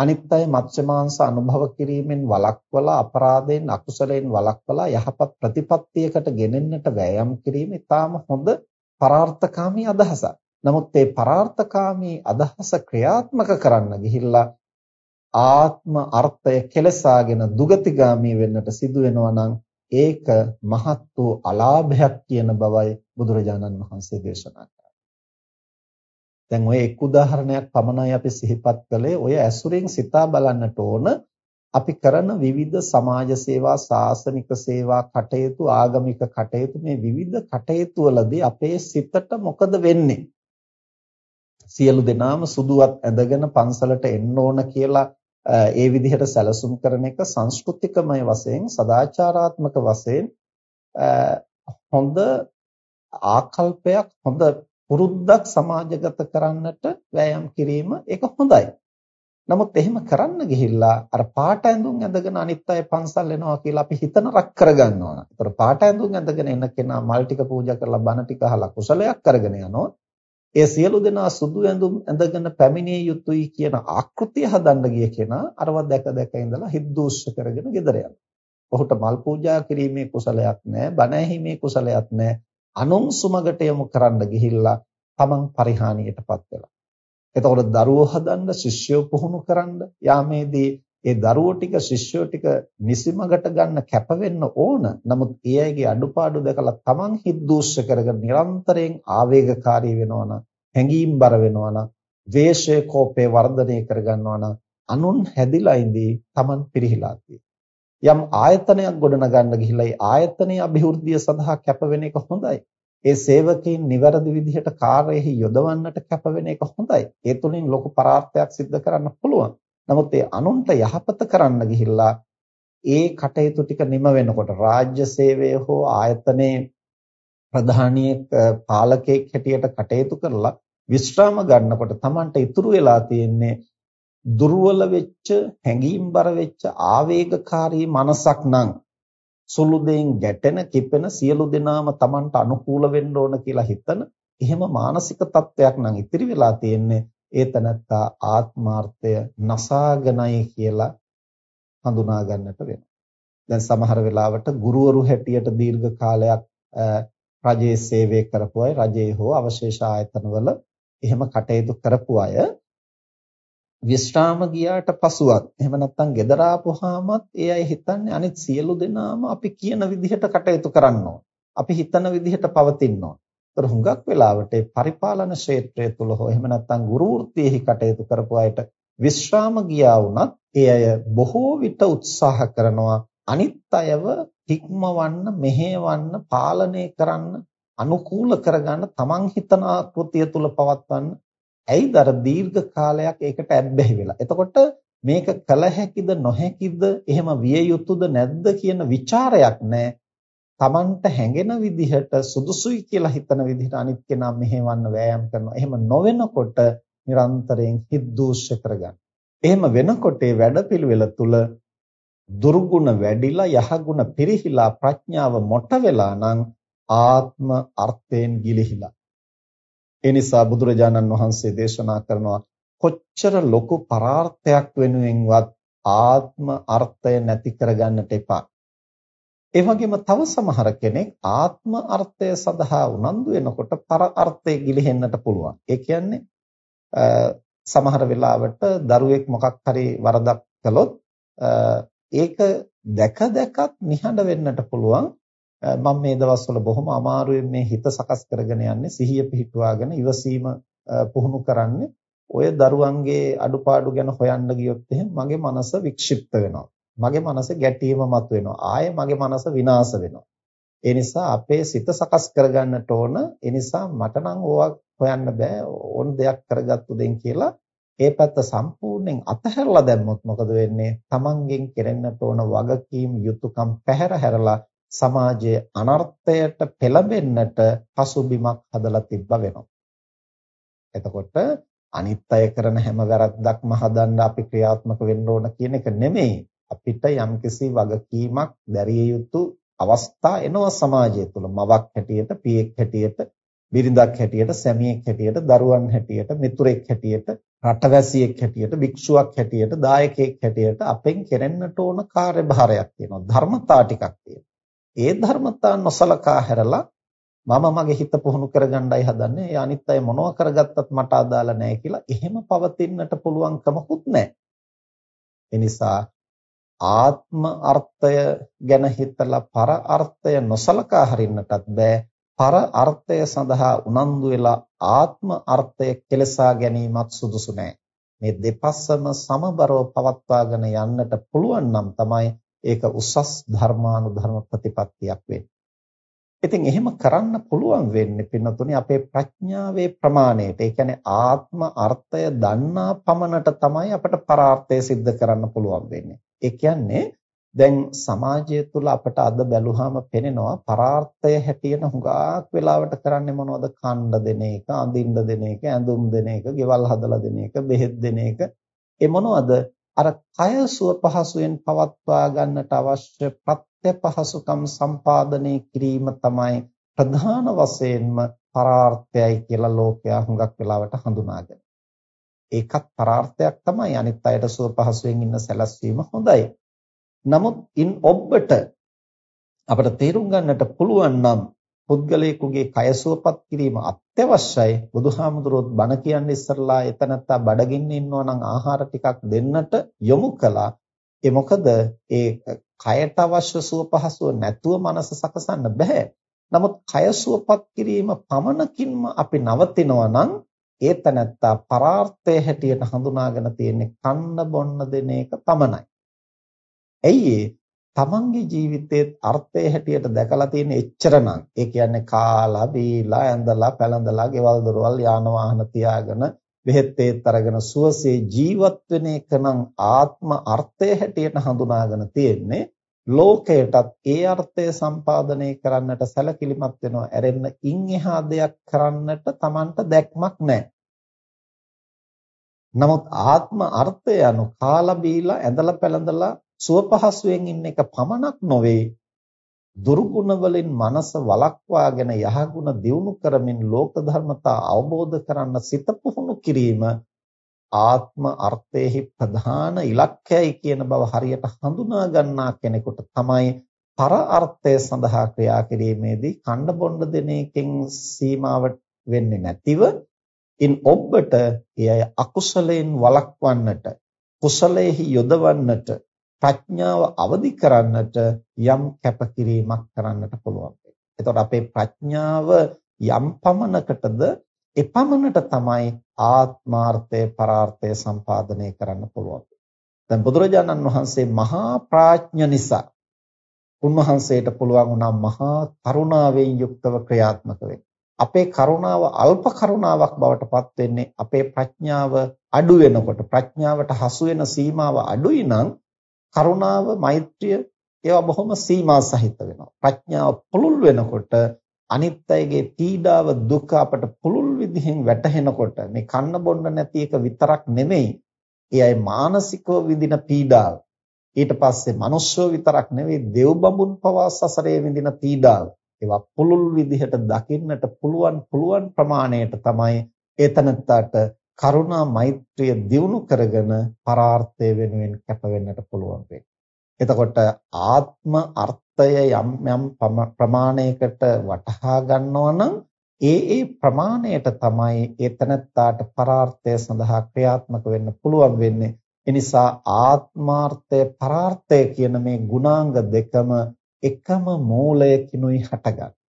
අනිත් අය මත්ස්‍ය මාංශ අනුභව කිරීමෙන් වළක්වලා අපරාධයෙන් අකුසලයෙන් වළක්වලා යහපත් ප්‍රතිපත්තියකට ගෙනෙන්නට වෑයම් කිරීම ඊටාම හොඳ පරාර්ථකාමී අදහසක්. නමුත් මේ පරාර්ථකාමී අදහස ක්‍රියාත්මක කරන්න ගිහිල්ලා ආත්ම අර්ථය කෙලසාගෙන දුගතිගාමී වෙන්නට සිදු වෙනවා නම් ඒක මහත් වූ අලාභයක් කියන බවයි බුදුරජාණන් වහන්සේ දේශනා කරන්නේ. දැන් ඔය එක් උදාහරණයක් පමණයි අපි සිහිපත් කළේ. ඔය ඇසුරෙන් සිතා බලන්නට ඕන අපි කරන විවිධ සමාජ සේවා, සාසනික සේවා කටයුතු, ආගමික කටයුතු මේ විවිධ කටයුතු වලදී අපේ සිතට මොකද වෙන්නේ? සියලු දෙනාම සුදුවත් ඇඳගෙන පන්සලට එන්න ඕන කියලා ඒ විදිහට සැලසුම් කරන එක සංස්කෘතිකමය වශයෙන් සදාචාරාත්මක වශයෙන් හොඳ ආකල්පයක් හොඳ පුරුද්දක් සමාජගත කරන්නට වෑයම් කිරීම ඒක හොඳයි. නමුත් එහෙම කරන්න ගිහිල්ලා අර පාට ඇඳුම් ඇඳගෙන අනිත් අය පන්සල් එනවා කියලා අපි හිතන රක් කරගන්න ඕන. ඒතර පාට ඇඳුම් ඇඳගෙන එන කෙනා මල් ටික පූජා කරලා බණ ටික අහලා කුසලයක් කරගෙන යනවා. ඒ සියලු දෙනා සුදු ඇඳුම් ඇඳගෙන පැමිණිය යුතුයි කියන ආකෘතිය හදන්න ගිය කෙනා අරව දැක දැක ඉඳලා හිද්දූෂ්‍ය කරගෙන ගෙදර යනවා. ඔහුට මල් පූජා කිරීමේ කුසලයක් නැහැ, බණ ඇහිීමේ කුසලයක් නැහැ. අනුන් සුමගට යොමු කරන්න ගිහිල්ලා තමන් පරිහානියටපත් වෙලා. එතකොට දරුවෝ හදන්න, ශිෂ්‍යෝ පුහුණු කරන්න යාමේදී ඒ දරුවෝ ටික ශිෂ්‍යෝ ටික නිසිමගට ගන්න කැප වෙන්න ඕන. නමුත් ඒ අයගේ අඩුපාඩු දැකලා තමන් හිද්දූෂ්‍ය කරගෙන නිරන්තරයෙන් ආවේගකාරී වෙනවනම්, හැඟීම්බර වෙනවනම්, ද්වේෂය කෝපේ වර්ධනය කරගන්නවා නම් අනුන් හැදිලා ඉඳී තමන් පිරිහිලා යම් ආයතනයක් ගොඩනගන්න ගිහිල්ලා ඒ ආයතනයේ અભිවෘද්ධිය සඳහා කැප වෙන එක හොඳයි. ඒ සේවකයින් නිවැරදි විදිහට කාර්යෙහි යොදවන්නට කැප වෙන එක හොඳයි. ඒ තුලින් ලොකු පරාර්ථයක් සිද්ධ කරන්න පුළුවන්. නමුත් ඒ අනුන්ට යහපත කරන්න ගිහිල්ලා ඒ කටයුතු ටික නිම වෙනකොට රාජ්‍ය සේවය හෝ ආයතනයේ ප්‍රධානියෙක් පාලකයෙක් හැටියට කටයුතු කරලා විශ්‍රාම ගන්නකොට Tamanට ඉතුරු වෙලා තියෙන්නේ දුර්වල වෙච්ච හැඟීම්බර වෙච්ච ආවේගකාරී මනසක් නම් සුළු දෙයින් ගැටෙන කිපෙන සියලු දෙනාම Tamanට අනුකූල වෙන්න ඕන කියලා හිතන එහෙම මානසික තත්වයක් නම් ඉතිරි වෙලා තියෙන්නේ ඒ තනත්තා ආත්මාර්ථය නසාගෙනයි කියලා හඳුනා ගන්නට වෙනවා. දැන් සමහර වෙලාවට ගුරුවරු හැටියට දීර්ඝ කාලයක් රජයේ සේවය කරපු අය රජයේ හෝ අවශේෂ ආයතනවල එහෙම කටයුතු කරපු අය විශ්‍රාම ගියාට පසුවත් එහෙම නැත්නම් ගෙදර ආපුවාමත් ඒ අය හිතන්නේ අනිත් සියලු දෙනාම අපි කියන විදිහට කටයුතු කරන්න ඕන. අපි හිතන විදිහට පවතින්න ඕන. ඒතර හුඟක් වෙලාවට පරිපාලන ක්ෂේත්‍රය තුල හෝ එහෙම නැත්නම් ගුරු වෘත්තියෙහි කටයුතු කරපු අයට විශ්‍රාම ගියා වුණත් ඒ අය බොහෝ විට උත්සාහ කරනවා අනිත් අයව හික්මවන්න, මෙහෙවන්න, පාලනය කරන්න, අනුකූල කරගන්න, තමන් හිතන ආකෘතිය තුල පවත්වන්න ඇයිද අර දීර්ඝ කාලයක් ඒකට ඇබ්බැහි වෙලා. එතකොට මේක කල හැකිද නොහැකිද එහෙම විය යුතුද නැද්ද කියන ਵਿਚාරයක් නැහැ. Tamanට හැඟෙන විදිහට සුදුසුයි කියලා හිතන විදිහට අනිත් කෙනා මෙහෙවන්න වෑයම් කරනවා. එහෙම නොවෙනකොට නිරන්තරයෙන් හිත් දූෂ්‍ය කරගන්න. එහෙම වෙනකොට ඒ වැඩපිළිවෙල තුල දුර්ගුණ වැඩිලා යහගුණ පිරිහිලා ප්‍රඥාව මොට වෙලා නම් ආත්ම අර්ථයෙන් ගිලිහිලා ඒ නිසා බුදුරජාණන් වහන්සේ දේශනා කරනවා කොච්චර ලොකු පරාර්ථයක් වෙනුවෙන්වත් ආත්ම අර්ථය නැති කරගන්නට එපා. ඒ වගේම තව සමහර කෙනෙක් ආත්ම අර්ථය සඳහා උනන්දු වෙනකොට පර අර්ථය ගිලිහෙන්නට පුළුවන්. ඒ කියන්නේ සමහර වෙලාවට දරුවෙක් මොකක් හරි වරදක් කළොත් ඒක දැක දැකත් නිහඬ වෙන්නට පුළුවන්. මම මේ දවස්වල බොහොම අමාරුවෙන් මේ හිත සකස් කරගෙන යන්නේ සිහිය පිහිටුවාගෙන ඉවසීම පුහුණු කරන්නේ. ඔය දරුවන්ගේ අඩුපාඩු ගැන හොයන්න ගියොත් එහෙනම් මගේ මනස වික්ෂිප්ත වෙනවා. මගේ මනස ගැටීම මත වෙනවා ආයේ මගේ මනස විනාශ වෙනවා. ඒ නිසා අපේ සිත සකස් කරගන්නට ඕන. ඒ නිසා මට නම් ඕවා හොයන්න බෑ. ඕන දෙයක් කරගත්තු දෙන් කියලා ඒ පැත්ත සම්පූර්ණයෙන් අතහැරලා දැම්මොත් මොකද වෙන්නේ? තමන්ගෙන් කෙරෙන්නට ඕන වගකීම් යුතුයකම් පැහැර හැරලා සමාජයේ අනර්ථයට පෙළඹෙන්නට පසුබිමක් හදලා තිබ්බ වෙනවා. එතකොට අනිත් අය කරන හැම වැරද්දක්ම හදන්න අපි ක්‍රියාත්මක වෙන්න ඕන කියන එක නෙමෙයි. අපිට යම්කිසි වගකීමක් දැරිය යුතු අවස්ථා එනවා සමාජය තුළ. මවක් හැටියට, පියෙක් හැටියට, බිරිඳක් හැටියට, සැමියෙක් හැටියට, දරුවන් හැටියට, මිතුරෙක් හැටියට, රටවැසියෙක් හැටියට, භික්ෂුවක් හැටියට, දායකයෙක් හැටියට අපෙන් කෙරෙන්නට ඕන කාර්යභාරයක් තියෙනවා. ධර්මතා ටිකක් තියෙනවා. ඒ ධර්මතා නොසලකා හැරලා මම මගේ හිත පුහුණු කරගන්නයි හදන්නේ. ඒ අනිත් අය මොනවා කරගත්තත් මට අදාළ නැහැ කියලා එහෙම පවතින්නට පුළුවන් කමකුත් නැහැ. ඒ නිසා ආත්ම අර්ථය ගැන හිතලා පර අර්ථය නොසලකා හරින්නටත් බෑ. පර අර්ථය සඳහා උනන්දු වෙලා ආත්ම අර්ථය කෙලසා ගැනීමත් සුදුසු නෑ. මේ දෙපස්සම සමබරව පවත්වාගෙන යන්නට පුළුවන් නම් තමයි ඒක උසස් ධර්මානුධර්ම ප්‍රතිපත්තියක් වෙන්නේ. ඉතින් එහෙම කරන්න පුළුවන් වෙන්නේ පින්නතුනේ අපේ ප්‍රඥාවේ ප්‍රමාණයට. ඒ කියන්නේ ආත්ම අර්ථය දන්නා පමණට තමයි අපට පරාර්ථය સિદ્ધ කරන්න පුළුවන් වෙන්නේ. ඒ කියන්නේ දැන් සමාජය තුළ අපට අද බැලුවාම පෙනෙනවා පරාර්ථය හැටියට හුඟක් වෙලාවට කරන්නේ මොනවද? කණ්ඩ දෙන එක, අඳින්න දෙන එක, ඇඳුම් දෙන එක, ගෙවල් හදලා දෙන එක, බෙහෙත් දෙන එක. ඒ මොනවද? අර කය සුව පහසුවෙන් පවත්වා ගන්නට අවශ්‍ය ප්‍රත්‍ය පහසුකම් සම්පාදනය කිරීම තමයි ප්‍රධාන වශයෙන්ම පරාර්ථයයි කියලා ලෝකයා හුඟක් වෙලාවට හඳුනාගන්නේ. ඒකත් පරාර්ථයක් තමයි අනිත් අයට සුව පහසුවෙන් ඉන්න සැලැස්වීම හොඳයි. නමුත් ඉන් ඔබට අපිට තේරුම් ගන්නට පුළුවන් නම් පුද්ගලයෙකුගේ කය සුවපත් කිරීම අත්‍යවශ්‍යයි. බුදුහාමුදුරුවොත් බණ කියන්නේ ඉස්සරලා එතනත්තා බඩගින්න ඉන්නවා නම් ආහාර ටිකක් දෙන්නට යොමු කළා. ඒ මොකද ඒ කයට අවශ්‍ය සුව පහසුව නැතුව මනස සකසන්න බෑ. නමුත් කය සුවපත් කිරීම පමණකින්ම අපි නවතිනවා නම් ඒ තනත්තා පරාර්ථය හැටියට හඳුනාගෙන තියෙන්නේ කන්න බොන්න දෙන එක පමණයි. ඇයි තමන්ගේ ජීවිතයේ අර්ථය හැටියට දැකලා තියෙන එච්චරනම් ඒ කියන්නේ කාලා බීලා ඇඳලා පැළඳලා ගෙවල් දොරවල් යාන වාහන තියාගෙන බෙහෙත් ඒත් අරගෙන සුවසේ ජීවත් වෙන එකනම් ආත්ම අර්ථය හැටියට හඳුනාගෙන තියෙන්නේ ලෝකයටත් ඒ අර්ථය සම්පාදනය කරන්නට සැලකිලිමත් වෙනවා ඇරෙන්න ඉන් එහා දෙයක් කරන්නට Tamanට දැක්මක් නැහැ. නමුත් ආත්ම අර්ථය anu කාලා බීලා ඇඳලා පැළඳලා සුවපහසුවෙන් ඉන්න එක පමණක් නොවේ. දුර්ගුණ වලින් මනස වළක්වාගෙන යහගුණ දියුණු කරමින් ලෝක ධර්මතා අවබෝධ කරන්න සිත පුහුණු කිරීම ආත්ම අර්ථයේහි ප්‍රධාන ඉලක්කයයි කියන බව හරියට හඳුනා ගන්නා කෙනෙකුට තමයි පර අර්ථය සඳහා ක්‍රියා කිරීමේදී කණ්ඩ බොණ්ඩ දෙන එකෙන් සීමාව වෙන්නේ නැතිව ඉන් ඔබට එය අකුසලයෙන් වළක්වන්නට කුසලයේහි යොදවන්නට ප්‍රඥාව අවදි කරන්නට යම් කැපකිරීමක් කරන්නට පුළුවන්. එතකොට අපේ ප්‍රඥාව යම් පමණකටද එපමණට තමයි ආත්මාර්ථය පරාර්ථය සම්පාදනය කරන්න පුළුවන්. දැන් බුදුරජාණන් වහන්සේ මහා ප්‍රඥ නිසා උන්වහන්සේට පුළුවන් වුණා මහා කරුණාවෙන් යුක්තව ක්‍රියාත්මක වෙන්න. අපේ කරුණාව අල්ප කරුණාවක් බවට පත් වෙන්නේ අපේ ප්‍රඥාව අඩු වෙනකොට ප්‍රඥාවට හසු වෙන සීමාව අඩුයි නම් කරුණාව, මෛත්‍රිය ඒවා බොහොම සීමා සහිත වෙනවා. ප්‍රඥාව පුළුල් වෙනකොට අනිත් අයගේ පීඩාව දුක අපට පුළුල් විදිහෙන් වැටහෙනකොට මේ කන්න බොන්න නැති එක විතරක් නෙමෙයි. ඒ අය මානසිකව විඳින පීඩාව. ඊට පස්සේ මනුෂ්‍යව විතරක් නෙවෙයි දෙව් බඹුන් පවා සසරේ විඳින පීඩාව. ඒවා පුළුල් විදිහට දකින්නට පුළුවන් පුළුවන් ප්‍රමාණයට තමයි ඒතනත්තට කරුණා මෛත්‍රිය දියුණු කරගෙන පරාර්ථය වෙනුවෙන් කැප වෙන්නට පුළුවන් වෙන්නේ. එතකොට ආත්ම අර්ථය යම් යම් ප්‍රමාණයකට වටහා ගන්නවා නම් ඒ ඒ ප්‍රමාණයට තමයි ඒතනත්තාට පරාර්ථය සඳහා ක්‍රියාත්මක වෙන්න පුළුවන් වෙන්නේ. එනිසා ආත්මාර්ථය පරාර්ථය කියන මේ ගුණාංග දෙකම එකම මූලයකිනුයි හටගන්නේ.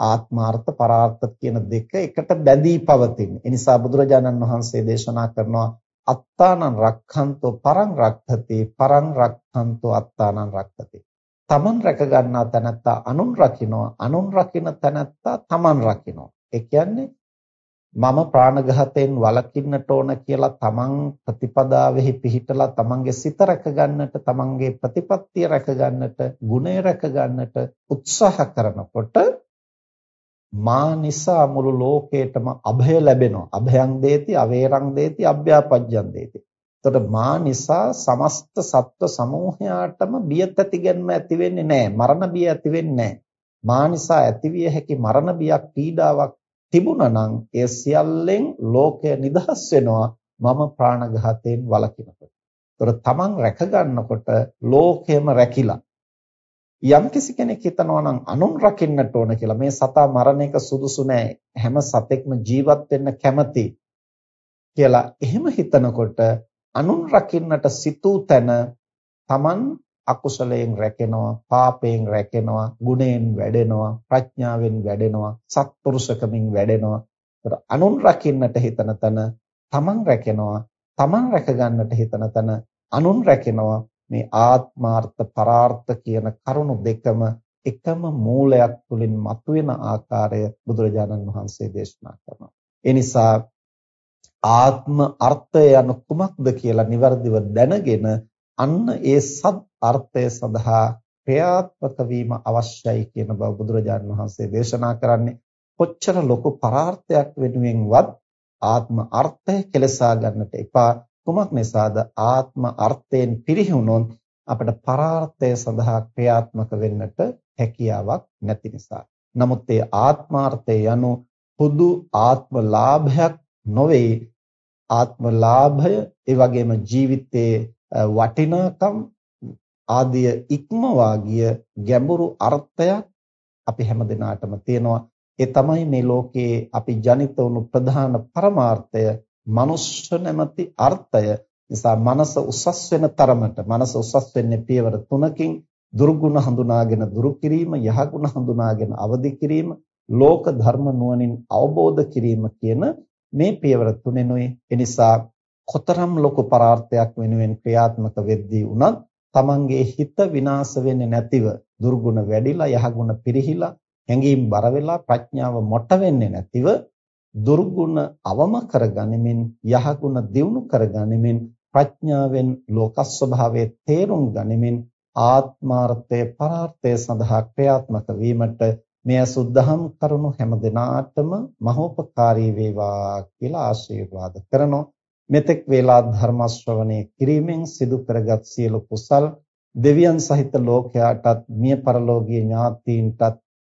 ආත්මාර්ථ පරාර්ථ කියන දෙක එකට බැඳී පවතින. ඒ නිසා බුදුරජාණන් වහන්සේ දේශනා කරනවා අත්තානං රක්ඛන්තෝ පරං රක්ඛති පරං රක්ඛන්තෝ අත්තානං රක්ඛති. තමන් රැක ගන්නා තැනත්තා අනුන් රකින්නවා අනුන් රකින්න තැනත්තා තමන් රකින්නවා. ඒ කියන්නේ මම ප්‍රාණඝාතයෙන් වළකින්නට ඕන කියලා තමන් ප්‍රතිපදාවෙහි පිහිටලා තමන්ගේ සිත රැක ගන්නට තමන්ගේ ප්‍රතිපත්තිය රැක ගන්නට ගුණය රැක ගන්නට උත්සාහ කරනකොට මා නිසා මුළු ලෝකේටම අභය ලැබෙනවා. අභයං දේති, අවේරං දේති, අභ්‍යාපජ්ජං දේති. එතකොට මා නිසා සමස්ත සත්ව සමූහයාටම බිය තැතිගැන්ම ඇති වෙන්නේ නැහැ. මරණ බිය ඇති වෙන්නේ නැහැ. මා නිසා ඇතිවිය හැකි මරණ බියක් පීඩාවක් තිබුණා නම් ඒ සියල්ලෙන් ලෝකය නිදහස් වෙනවා මම ප්‍රාණඝාතයෙන් වළකිනකොට. ඒතර තමන් රැක ගන්නකොට ලෝකයම රැකිලා යම්කිසි කෙනෙක් හිතනවා නම් අනුන් රකින්නට ඕන කියලා මේ සතා මරණ එක සුදුසු නෑ. හැම සතෙක්ම ජීවත් වෙන්න කැමති කියලා එහෙම හිතනකොට අනුන් රකින්නට සිතූ තැන Taman අකුසලයෙන් රැකෙනවා පාපයෙන් රැකෙනවා ගුණයෙන් වැඩෙනවා ප්‍රඥාවෙන් වැඩෙනවා සත්පුරුෂකමින් වැඩෙනවා. ඒතර අනුන් රකින්නට හිතන තැන Taman රැකෙනවා Taman රැක ගන්නට හිතන තැන අනුන් රැකෙනවා. මේ ආත්මාර්ථ පරාර්ථ කියන කරුණු දෙකම එකම මූලයක් තුලින් මතුවෙන ආකාරය බුදුරජාණන් වහන්සේ දේශනා කරනවා. ඒ නිසා ආත්ම අර්ථය යන කුමක්ද කියලා નિවර්දිව දැනගෙන අන්න ඒ සත් අර්ථය සඳහා ක්‍රියාත්මක වීම අවශ්‍යයි කියන බව බුදුරජාණන් වහන්සේ දේශනා කරන්නේ කොච්චර ලොකු පරාර්ථයක් වෙනුවෙන්වත් ආත්ම අර්ථය කෙලසා ගන්නට එපා කුමක් නිසාද ආත්ම අර්ථයෙන් පිරිහුණොත් අපිට පරාර්ථය සඳහා ක්‍රියාත්මක වෙන්නට හැකියාවක් නැති නිසා. නමුත් ඒ ආත්මාර්ථය යනු පොදු ආත්ම ලාභයක් නොවේ ආත්ම ලාභය ඒ වගේම ජීවිතයේ වටිනාකම් ආදිය ඉක්මවා ගිය ගැඹුරු අර්ථයක් අපි හැමදෙනාටම තියෙනවා ඒ තමයි මේ ලෝකයේ අපි ජනිත වුණු ප්‍රධාන පරමාර්ථය මනුෂ්‍ය නැමැති අර්ථය නිසා මනස උසස් වෙන තරමට මනස උසස් වෙන්නේ පියවර තුනකින් දුර්ගුණ හඳුනාගෙන දුරු කිරීම යහගුණ හඳුනාගෙන අවදි කිරීම ලෝක ධර්ම නුවණින් අවබෝධ කිරීම කියන මේ පියවර තුනෙනුයි එනිසා කොතරම් ලොකු පරාර්ථයක් වෙනුවෙන් ක්‍රියාත්මක වෙද්දී උනත් තමන්ගේ හිත විනාශ වෙන්නේ නැතිව දුර්ගුණ වැඩිලා යහගුණ පිරිහිලා හැඟීම් බර වෙලා ප්‍රඥාව මොට වෙන්නේ නැතිව දුර්ගුණ අවම කරගනිමින් යහගුණ දියුණු කරගනිමින් ප්‍රඥාවෙන් ලෝක ස්වභාවයේ තේරුම් ගනිමින් ආත්මාර්ථය පරාර්ථය සඳහා ක්‍රියාත්මක වීමට මෙය සුද්ධහම් කරුණු හැම දිනාටම මහෝපකාරී වේවා කියලා ආශිර්වාද කරනවා. මෙතෙක් වේලා ධර්ම ශ්‍රවණය කිරීමෙන් සිදු කරගත් සියලු කුසල් දෙවියන් සහිත ලෝකයාටත් මිය පරලෝකීය ඥාතීන්ටත්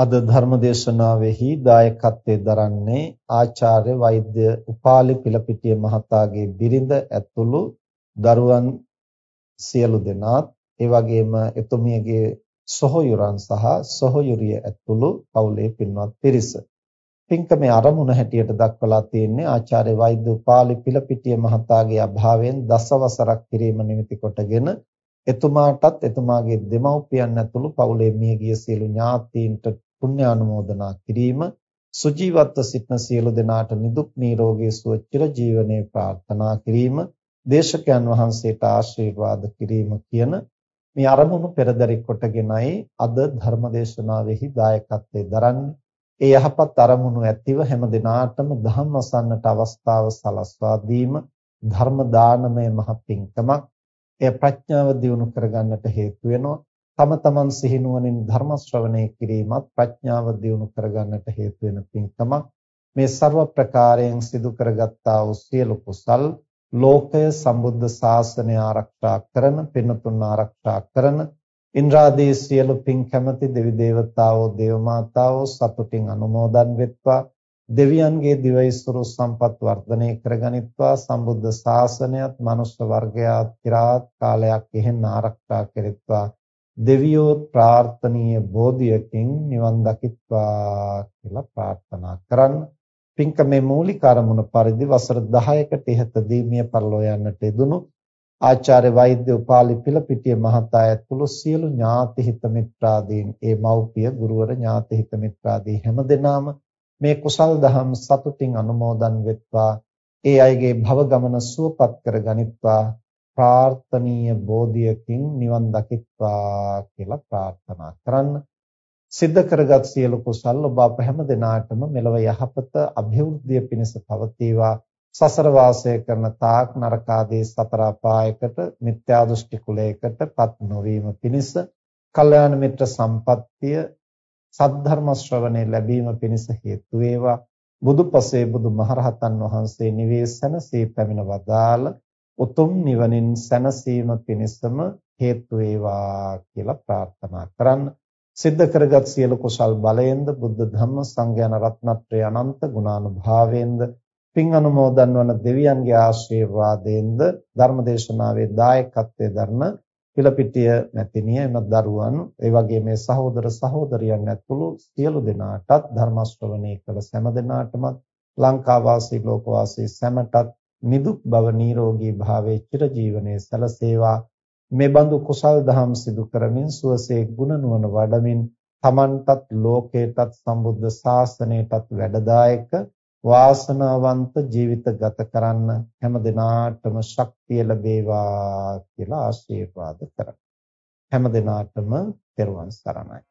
අද ධර්මදේශනාවෙහි දායකත්වයෙන් දරන්නේ ආචාර්ය වෛද්‍ය උපාලි පිලපිටිය මහතාගේ බිරිඳ ඇතුළු දරුවන් සියලු දෙනාත් ඒ වගේම එතුමියගේ සොහොයුරන් සහ සොහොයුරිය ඇතුළු පවුලේ පින්වත් පිරිස. පින්කමේ ආරමුණ හැටියට දක්වලා තියෙන්නේ ආචාර්ය වෛද්‍ය උපාලි පිලපිටිය මහතාගේ අභාවයෙන් දසවසරක් කිරීම නිමිති කොටගෙන එතුමාටත් එතුමාගේ දෙමව්පියන් ඇතුළු පවුලේ මියගිය සියලු ඥාතීන්ට පුණ්‍යානුමෝදනා කිරීම සුජීවත්ව සිටින සියලු දෙනාට නිදුක් නිරෝගී සුව චිර ජීවනයේ ප්‍රාර්ථනා කිරීම දේශකයන් වහන්සේට ආශිර්වාද කිරීම කියන මේ අරමුණු පෙරදරි කොටගෙනයි අද ධර්මදේශනාවෙහි දායකත්වයේ දරන්නේ. ඒ යහපත් අරමුණු ඇතිව හැම දිනාටම ධම්ම අසන්නට අවස්ථාව සලස්වා දීම ධර්ම දානමය මහ පිංකමක් එය ප්‍රඥාව දියුණු කරගන්නට හේතු වෙනවා. තම තමන් සිහිනුවණින් ධර්ම ශ්‍රවණය කිරීමත් ප්‍රඥාව දියුණු කරගන්නට හේතු වෙන පින්කමක්. මේ ਸਰව ප්‍රකාරයෙන් සිදු කරගත්තා වූ සියලු කුසල් ලෝකය සම්බුද්ධ ශාසනය ආරක්ෂා කරන පින්තුන් ආරක්ෂා කරන ඉන්ද්‍රාදී සියලු පින් කැමති දෙවි දේවතාවෝ දේව මාතාවෝ සතුටින් අනුමෝදන් වෙත්වා. දෙවියන්ගේ දිවයිස්තුරු සම්පත් වර්ධනය කරගනිත්වා. සම්බුද්ධ ශාසනයත් මනුෂ්‍ය වර්ගයාත් চিරාත් කාලයක් එහෙන් ආරක්ෂා කෙරෙත්වා. දෙවියෝ ප්‍රාර්ථනීය බෝධියකින් නිවන් දකිත්වා කියලා ප්‍රාර්ථනා කරන්න. පින්කමේ මූලික අරමුණ පරිදි වසර 10කට ඉහතදී මිය පරලෝ යන්නට යෙදුණු ආචාර්ය වෛද්‍ය උපාලි පිළපිටිය මහතා ඇතුළු සියලු ඥාති හිත මිත්‍රාදීන් ඒ මව්පිය ගුරුවර ඥාති හිත මිත්‍රාදී හැමදෙනාම මේ කුසල් දහම් සතුටින් අනුමෝදන් වෙත්වා. ඒ අයගේ භව ගමන සුවපත් කර ගනිත්වා. ප්‍රාර්ථනීය බෝධියකින් නිවන් දකිත්වා කියලා ප්‍රාර්ථනා කරන්න. සිද්ධ කරගත් සියලු කුසල් ඔබ අප හැම දිනාටම මෙලව යහපත અભිවෘද්ධිය පිණිස පවතිවා. සසර වාසය කරන තාක් නරක ආදී සතර අපායකට මිත්‍යා දෘෂ්ටි කුලයකටපත් නොවීම පිණිස කල්යාණ මිත්‍ර සම්පත්තිය සද්ධර්ම ශ්‍රවණේ ලැබීම පිණිස හේතු වේවා. බුදුපසේ බුදු මහරහතන් වහන්සේ නිවේසනසේ පැමිණ වදාළ උතුම් නිවනින් සැනසීම පිණිසම හේතු වේවා කියලා ප්‍රාර්ථනා කරන්න. සිද්ධ කරගත් සියලු කුසල් බලයෙන්ද බුද්ධ ධම්ම සංඝයාන රත්නත්‍රය අනන්ත ගුණානුභාවයෙන්ද පින් අනුමෝදන් වන දෙවියන්ගේ ආශිර්වාදයෙන්ද ධර්මදේශනාවේ දායකත්වයේ දරන පිළපිටිය මැතිණිය එම දරුවන් ඒ වගේ මේ සහෝදර සහෝදරියන් ඇතුළු සියලු දෙනාටත් ධර්ම ශ්‍රවණය කළ සෑම දෙනාටම ලංකා වාසී ලෝක වාසී සැමටත් නිදුක් බව නිරෝගී භාවයේ චිරජීවනයේ සැලසේවා. මේ බඳු කුසල් දහම් සිදු කරමින් සුවසේ ගුණ නුවණ වඩමින් තමන්ටත් ලෝකයටත් සම්බුද්ධ ශාසනයටත් වැඩදායක වාසනාවන්ත ජීවිත ගත කරන්න හැම දිනාටම ශක්තිය ලැබේවා කියලා ආශිර්වාද කරමි. හැම දිනාටම තෙරුවන් සරණයි.